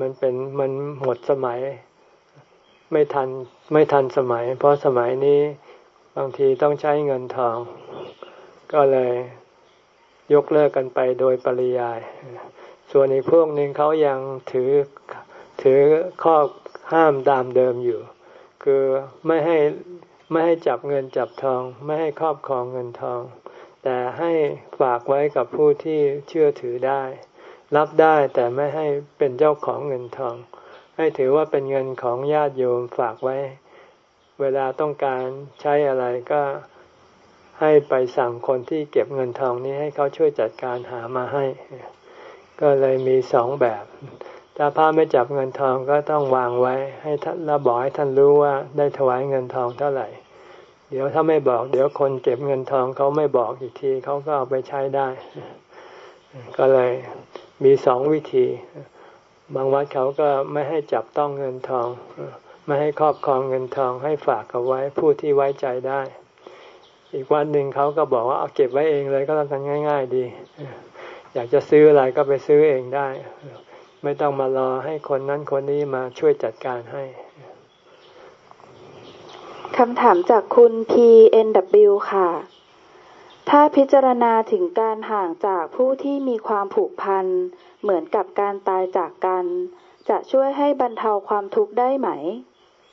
มันเป็นมันหมดสมัยไม่ทันไม่ทันสมัย เพราะสมัยนี้บางทีต้องใช้เงินทอง ก็เลยยกเลิกกันไปโดยปริยาย ส่วนอีกพวกหนึ่งเขายังถือถือข้อห้ามตามเดิมอยู่ คือไม่ให้ไม่ให้จับเงินจับทอง ไม่ให้ครอบครองเงินทอง แต่ให้ฝากไว้กับผู้ที่เชื่อถือได้ รับได้แต่ไม่ให้เป็นเจ้าของเงินทอง ให้ถือว่าเป็นเงินของญาติโยมฝากไว้ เวลาต้องการใช้อะไรก็ให้ไปสั่งคนที่เก็บเงินทองนี้ให้เขาช่วยจัดการหามาให้ ก็เลยมีสองแบบ ถ้าพระไม่จับเงินทองก็ต้องวางไว้ ให้ท่านแล้วบอกให้ท่านรู้ว่าได้ถวายเงินทองเท่าไหร่ เดี๋ยวถ้าไม่บอก เดี๋ยวคนเก็บเงินทองเขาไม่บอกอีกทีเขาก็เอาไปใช้ได้ ก็เลย มีสองวิธี บางวัดเขาก็ไม่ให้จับต้องเงินทอง ไม่ให้ครอบครองเงินทอง ให้ฝากเอาไว้ผู้ที่ไว้ใจได้ อีกวันหนึ่งเขาก็บอกว่าเอาเก็บไว้เองเลยก็แล้วกันง่าย ๆ ดี อยากจะซื้ออะไรก็ไปซื้อเองได้ ไม่ต้องมารอให้คนนั้นคนนี้มาช่วยจัดการให้คำถามจากคุณ PNW ค่ะ ถ้าพิจารณาถึงการห่างจากผู้ที่มีความผูกพัน เหมือนกับการตายจากกัน จะช่วยให้บรรเทาความทุกข์ได้ไหม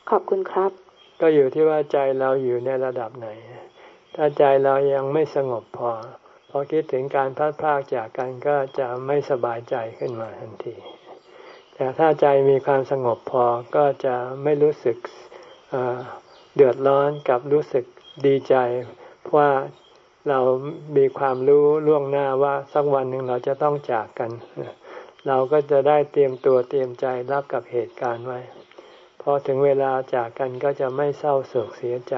ขอบคุณครับ ก็อยู่ที่ว่าใจเราอยู่ในระดับไหน ถ้าใจเรายังไม่สงบพอพอคิดถึงการพัดพลากจากกันก็จะไม่สบายใจขึ้นมาทันที แต่ถ้าใจมีความสงบพอก็จะไม่รู้สึกเดือดร้อนกับรู้สึกดีใจว่า เรามีความรู้ล่วงหน้าว่าสักวันหนึ่งเราจะต้องจากกัน เราก็จะได้เตรียมตัวเตรียมใจรับกับเหตุการณ์ไว้ พอถึงเวลาจากกันก็จะไม่เศร้าโศกเสียใจ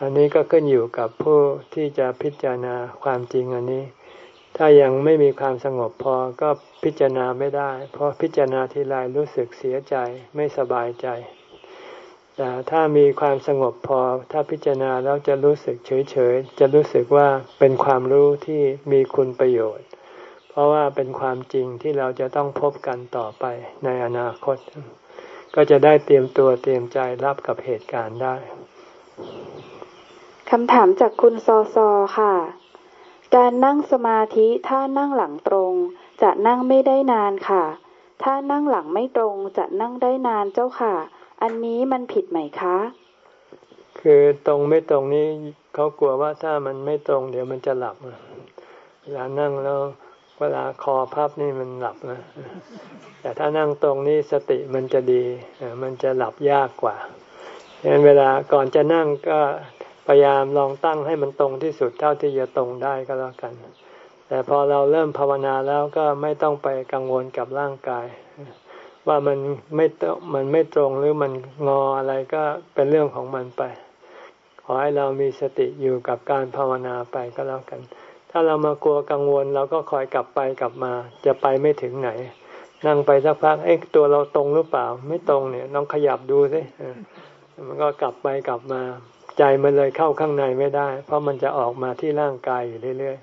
อันนี้ก็ขึ้นอยู่กับผู้ที่จะพิจารณาความจริงอันนี้ ถ้ายังไม่มีความสงบพอก็พิจารณาไม่ได้ เพราะพิจารณาทีไรรู้สึกเสียใจไม่สบายใจ แต่ถ้ามีความสงบพอ ถ้าพิจารณาแล้วจะรู้สึกเฉยๆจะรู้สึกว่าเป็นความรู้ที่มีคุณประโยชน์ เพราะว่าเป็นความจริงที่เราจะต้องพบกันต่อไปในอนาคต ก็จะได้เตรียมตัวเตรียมใจรับกับเหตุการณ์ได้คำถามจากคุณซอซอค่ะ การนั่งสมาธิถ้านั่งหลังตรง จะนั่งไม่ได้นานค่ะ ถ้านั่งหลังไม่ตรงจะนั่งได้นานเจ้าค่ะ อันนี้มันผิดไหมคะ คือตรงไม่ตรงนี้เขากลัวว่าถ้ามันไม่ตรง เดี๋ยวมันจะหลับเวลานั่งแล้วเวลาคอพับนี่มันหลับนะ แต่ถ้านั่งตรงนี้สติมันจะดี มันจะหลับยากกว่าฉะนั้นเวลาก่อนจะนั่งก็พยายามลองตั้งให้มันตรงที่สุดเท่าที่จะตรงได้ก็แล้วกัน แต่พอเราเริ่มภาวนาแล้วก็ไม่ต้องไปกังวลกับร่างกาย ว่ามันไม่มันไม่ตรงหรือมันงออะไรก็เป็นเรื่องของมันไป ขอให้เรามีสติอยู่กับการภาวนาไปก็แล้วกัน ถ้าเรามากลัวกังวลเราก็คอยกลับไปกลับมา จะไปไม่ถึงไหน นั่งไปสักพักเอ๊ะตัวเราตรงหรือเปล่า ไม่ตรงเนี่ยลองขยับดูสิมันก็กลับไปกลับมา ใจมันเลยเข้าข้างในไม่ได้ เพราะมันจะออกมาที่ร่างกายอยู่เรื่อย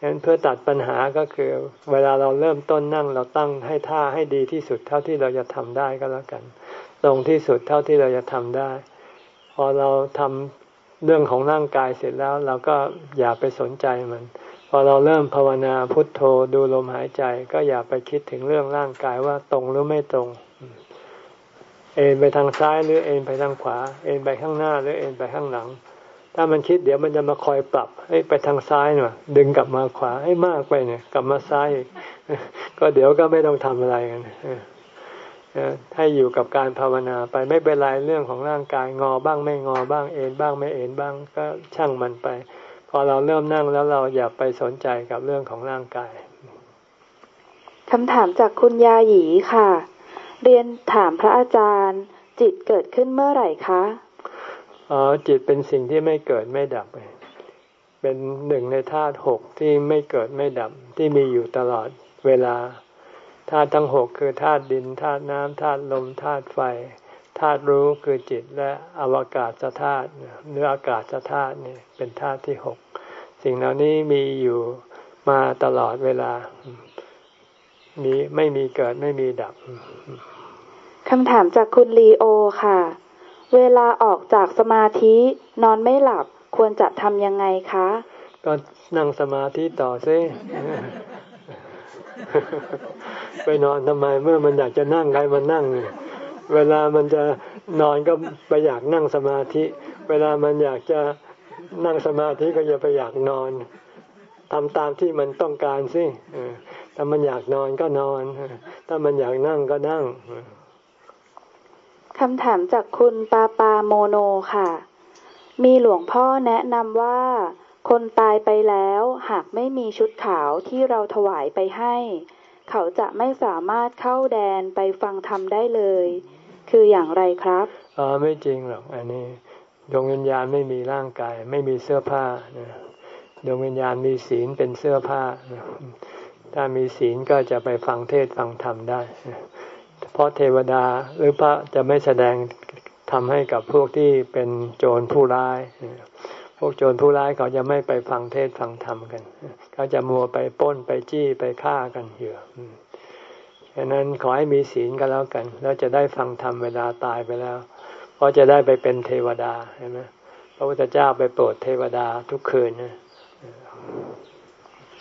ฉะนั้นเพื่อตัดปัญหาก็คือ เวลาเราเริ่มต้นนั่งเราตั้งให้ท่าให้ดีที่สุดเท่าที่เราจะทำได้ก็แล้วกันตรงที่สุดเท่าที่เราจะทำได้ พอเราทำเรื่องของร่างกายเสร็จแล้วเราก็อย่าไปสนใจมัน พอเราเริ่มภาวนาพุทโธดูลมหายใจ ก็อย่าไปคิดถึงเรื่องร่างกายว่าตรงหรือไม่ตรง เอ็นไปทางซ้ายหรือเอ็นไปทางขวา เอ็นไปข้างหน้าหรือเอ็นไปข้างหลัง ถ้ามันคิดเดี๋ยวมันจะมาคอยปรับให้ไปทางซ้ายหน่อยดึงกลับมาขวาให้มากไปเนี่ย กลับมาซ้ายกก็เดี๋ยวก็ไม่ต้องทำอะไรกันให้อยู่กับการภาวนาไปไม่เป็นไรเรื่องของร่างกายงอบ้างไม่งอบ้างเอ็นบ้างไม่เอ็นบ้างก็ช่างมันไป พอเราเริ่มนั่งแล้วเราอย่าไปสนใจกับเรื่องของร่างกายคำถามจากคุณยาหยีค่ะ เรียนถามพระอาจารย์ จิตเกิดขึ้นเมื่อไหร่คะ อ๋อจิตเป็นสิ่งที่ไม่เกิดไม่ดับเป็นหนึ่งในธาตุหกที่ไม่เกิดไม่ดับที่มีอยู่ตลอดเวลาธาตุทั้งหกคือธาตุดินธาตุน้ำธาตุลมธาตุไฟธาตุรู้คือจิตและอวกาศธาตุเนื้ออากาศธาตุนี่เป็นธาตุที่หกสิ่งเหล่านี้มีอยู่มาตลอดเวลามีไม่มีเกิดไม่มีดับคำถามจากคุณลีโอค่ะ เวลาออกจากสมาธินอนไม่หลับควรจะทำยังไงคะ ก็นั่งสมาธิต่อซิไปนอนทำไมเมื่อมันอยากจะนั่งใครมันนั่ง เวลามันจะนอนก็ไปอยากนั่งสมาธิ เวลามันอยากจะนั่งสมาธิก็อย่าไปอยากนอนทำตามที่มันต้องการสิถ้ามันอยากนอนก็นอน ถ้ามันอยากนั่งก็นั่ง คำถามจากคุณปาปาโมโนค่ะ มีหลวงพ่อแนะนำว่า คนตายไปแล้วหากไม่มีชุดขาวที่เราถวายไปให้ เขาจะไม่สามารถเข้าแดนไปฟังธรรมได้เลย คืออย่างไรครับอ๋อไม่จริงหรอกอันนี้ดวงวิญญาณไม่มีร่างกาย ไม่มีเสื้อผ้าดวงวิญญาณมีศีลเป็นเสื้อผ้า ถ้ามีศีลก็จะไปฟังเทศฟังธรรมได้ เพราะเทวดาหรือพระจะไม่แสดงทำให้กับพวกที่เป็นโจรผู้ร้าย พวกโจรผู้ร้ายเขาจะไม่ไปฟังเทศฟังธรรมกัน เขาจะมัวไปป้นไปจี้ไปฆ่ากันอยู่ฉะนั้นขอให้มีศีลก็แล้วกัน แล้วจะได้ฟังธรรมเวลาตายไปแล้ว เพราะจะได้ไปเป็นเทวดาใช่ไหมพระพุทธเจ้าไปโปรดเทวดาทุกคืนนะ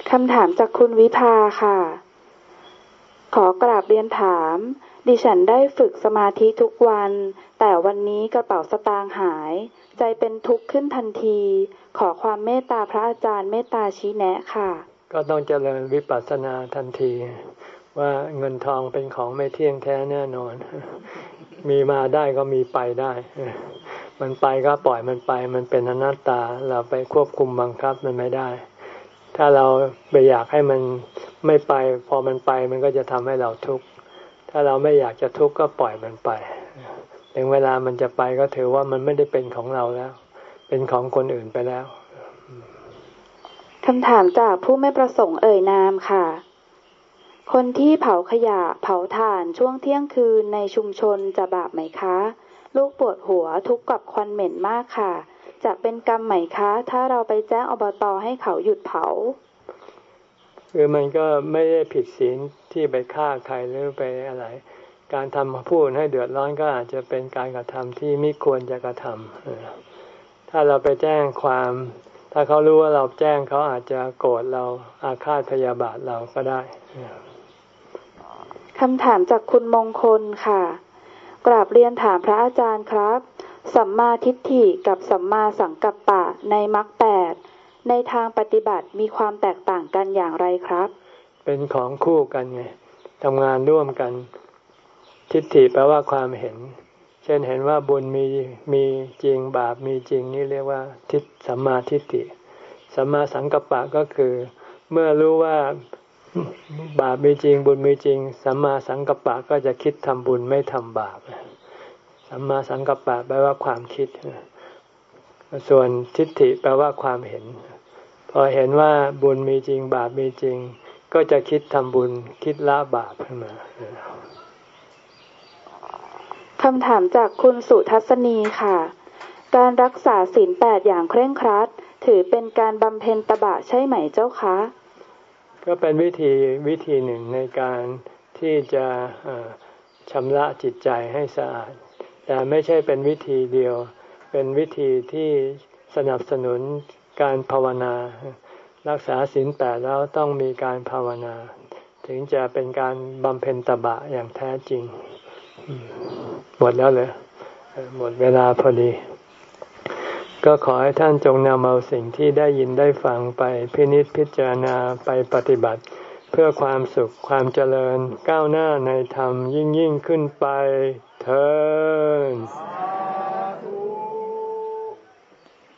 คำถามจากคุณวิภาค่ะ ขอกราบเรียนถาม ดิฉันได้ฝึกสมาธิทุกวัน แต่วันนี้กระเป๋าสตางค์หาย ใจเป็นทุกข์ขึ้นทันที ขอความเมตตาพระอาจารย์เมตตาชี้แนะค่ะ ก็ต้องเจริญวิปัสสนาทันที ว่าเงินทองเป็นของไม่เที่ยงแท้แน่นอน มีมาได้ก็มีไปได้ มันไปก็ปล่อยมันไป มันเป็นอนัตตา เราไปควบคุมบังคับมันไม่ได้ ถ้าเราไปอยากให้มันไม่ไป พอมันไปมันก็จะทำให้เราทุกข์ ถ้าเราไม่อยากจะทุกข์ก็ปล่อยมันไป ถึงเวลามันจะไปก็ถือว่ามันไม่ได้เป็นของเราแล้ว เป็นของคนอื่นไปแล้วคำถามจากผู้ไม่ประสงค์เอ่ยนามค่ะ คนที่เผาขยะเผาถ่านช่วงเที่ยงคืนในชุมชนจะบาปไหมคะ ลูกปวดหัวทุกข์กับควันเหม็นมากค่ะ จะเป็นกรรมไหมคะ ถ้าเราไปแจ้งอบตให้เขาหยุดเผาคือมันก็ไม่ได้ผิดศีล ที่ไปฆ่าใครหรือไปอะไร การทำพูดให้เดือดร้อนก็อาจจะเป็นการกระทำที่ไม่ควรจะกระทำถ้าเราไปแจ้งความ ถ้าเขารู้ว่าเราแจ้งเขาอาจจะโกรธเราอาฆาตพยาบาทเราก็ได้คำถามจากคุณมงคลค่ะ กราบเรียนถามพระอาจารย์ครับ สัมมาทิฏฐิกับสัมมาสังกัปปะในมรรคแปดในทางปฏิบัติมีความแตกต่างกันอย่างไรครับ เป็นของคู่กันไงทำงานร่วมกัน ทิฏฐิแปลว่าความเห็น เช่นเห็นว่าบุญมีมีจริงบาปมีจริงนี่เรียกว่า ทิฏสัมมาทิฏฐิสัมมาสังกัปปะก็คือ เมื่อรู้ว่าบาปมีจริง บุญมีจริงสัมมาสังกัปปะก็จะคิดทำบุญไม่ทำบาปสัมมาสังกัปปะแปลว่าความคิด ส่วนทิฏฐิแปลว่าความเห็น พอเห็นว่าบุญมีจริง บาปมีจริง ก็จะคิดทำบุญคิดละบาปขึ้นมาคำถามจากคุณสุทัศนีค่ะ การรักษาศีลแปดอย่างเคร่งครัด ถือเป็นการบำเพ็ญตบะใช่ไหมเจ้าคะ ก็เป็นวิธีวิธีหนึ่งในการที่จะชำระจิตใจให้สะอาด แต่ไม่ใช่เป็นวิธีเดียว เป็นวิธีที่สนับสนุนการภาวนา รักษาศีลแปดแล้วต้องมีการภาวนา ถึงจะเป็นการบำเพ็ญตบะอย่างแท้จริง หมดแล้วเลยหมดเวลาพอดี ก็ขอให้ท่านจงนำเอาสิ่งที่ได้ยินได้ฟังไปพินิจพิจารณาไปปฏิบัติ เพื่อความสุขความเจริญก้าวหน้าในธรรมยิ่งยิ่งขึ้นไปเถิด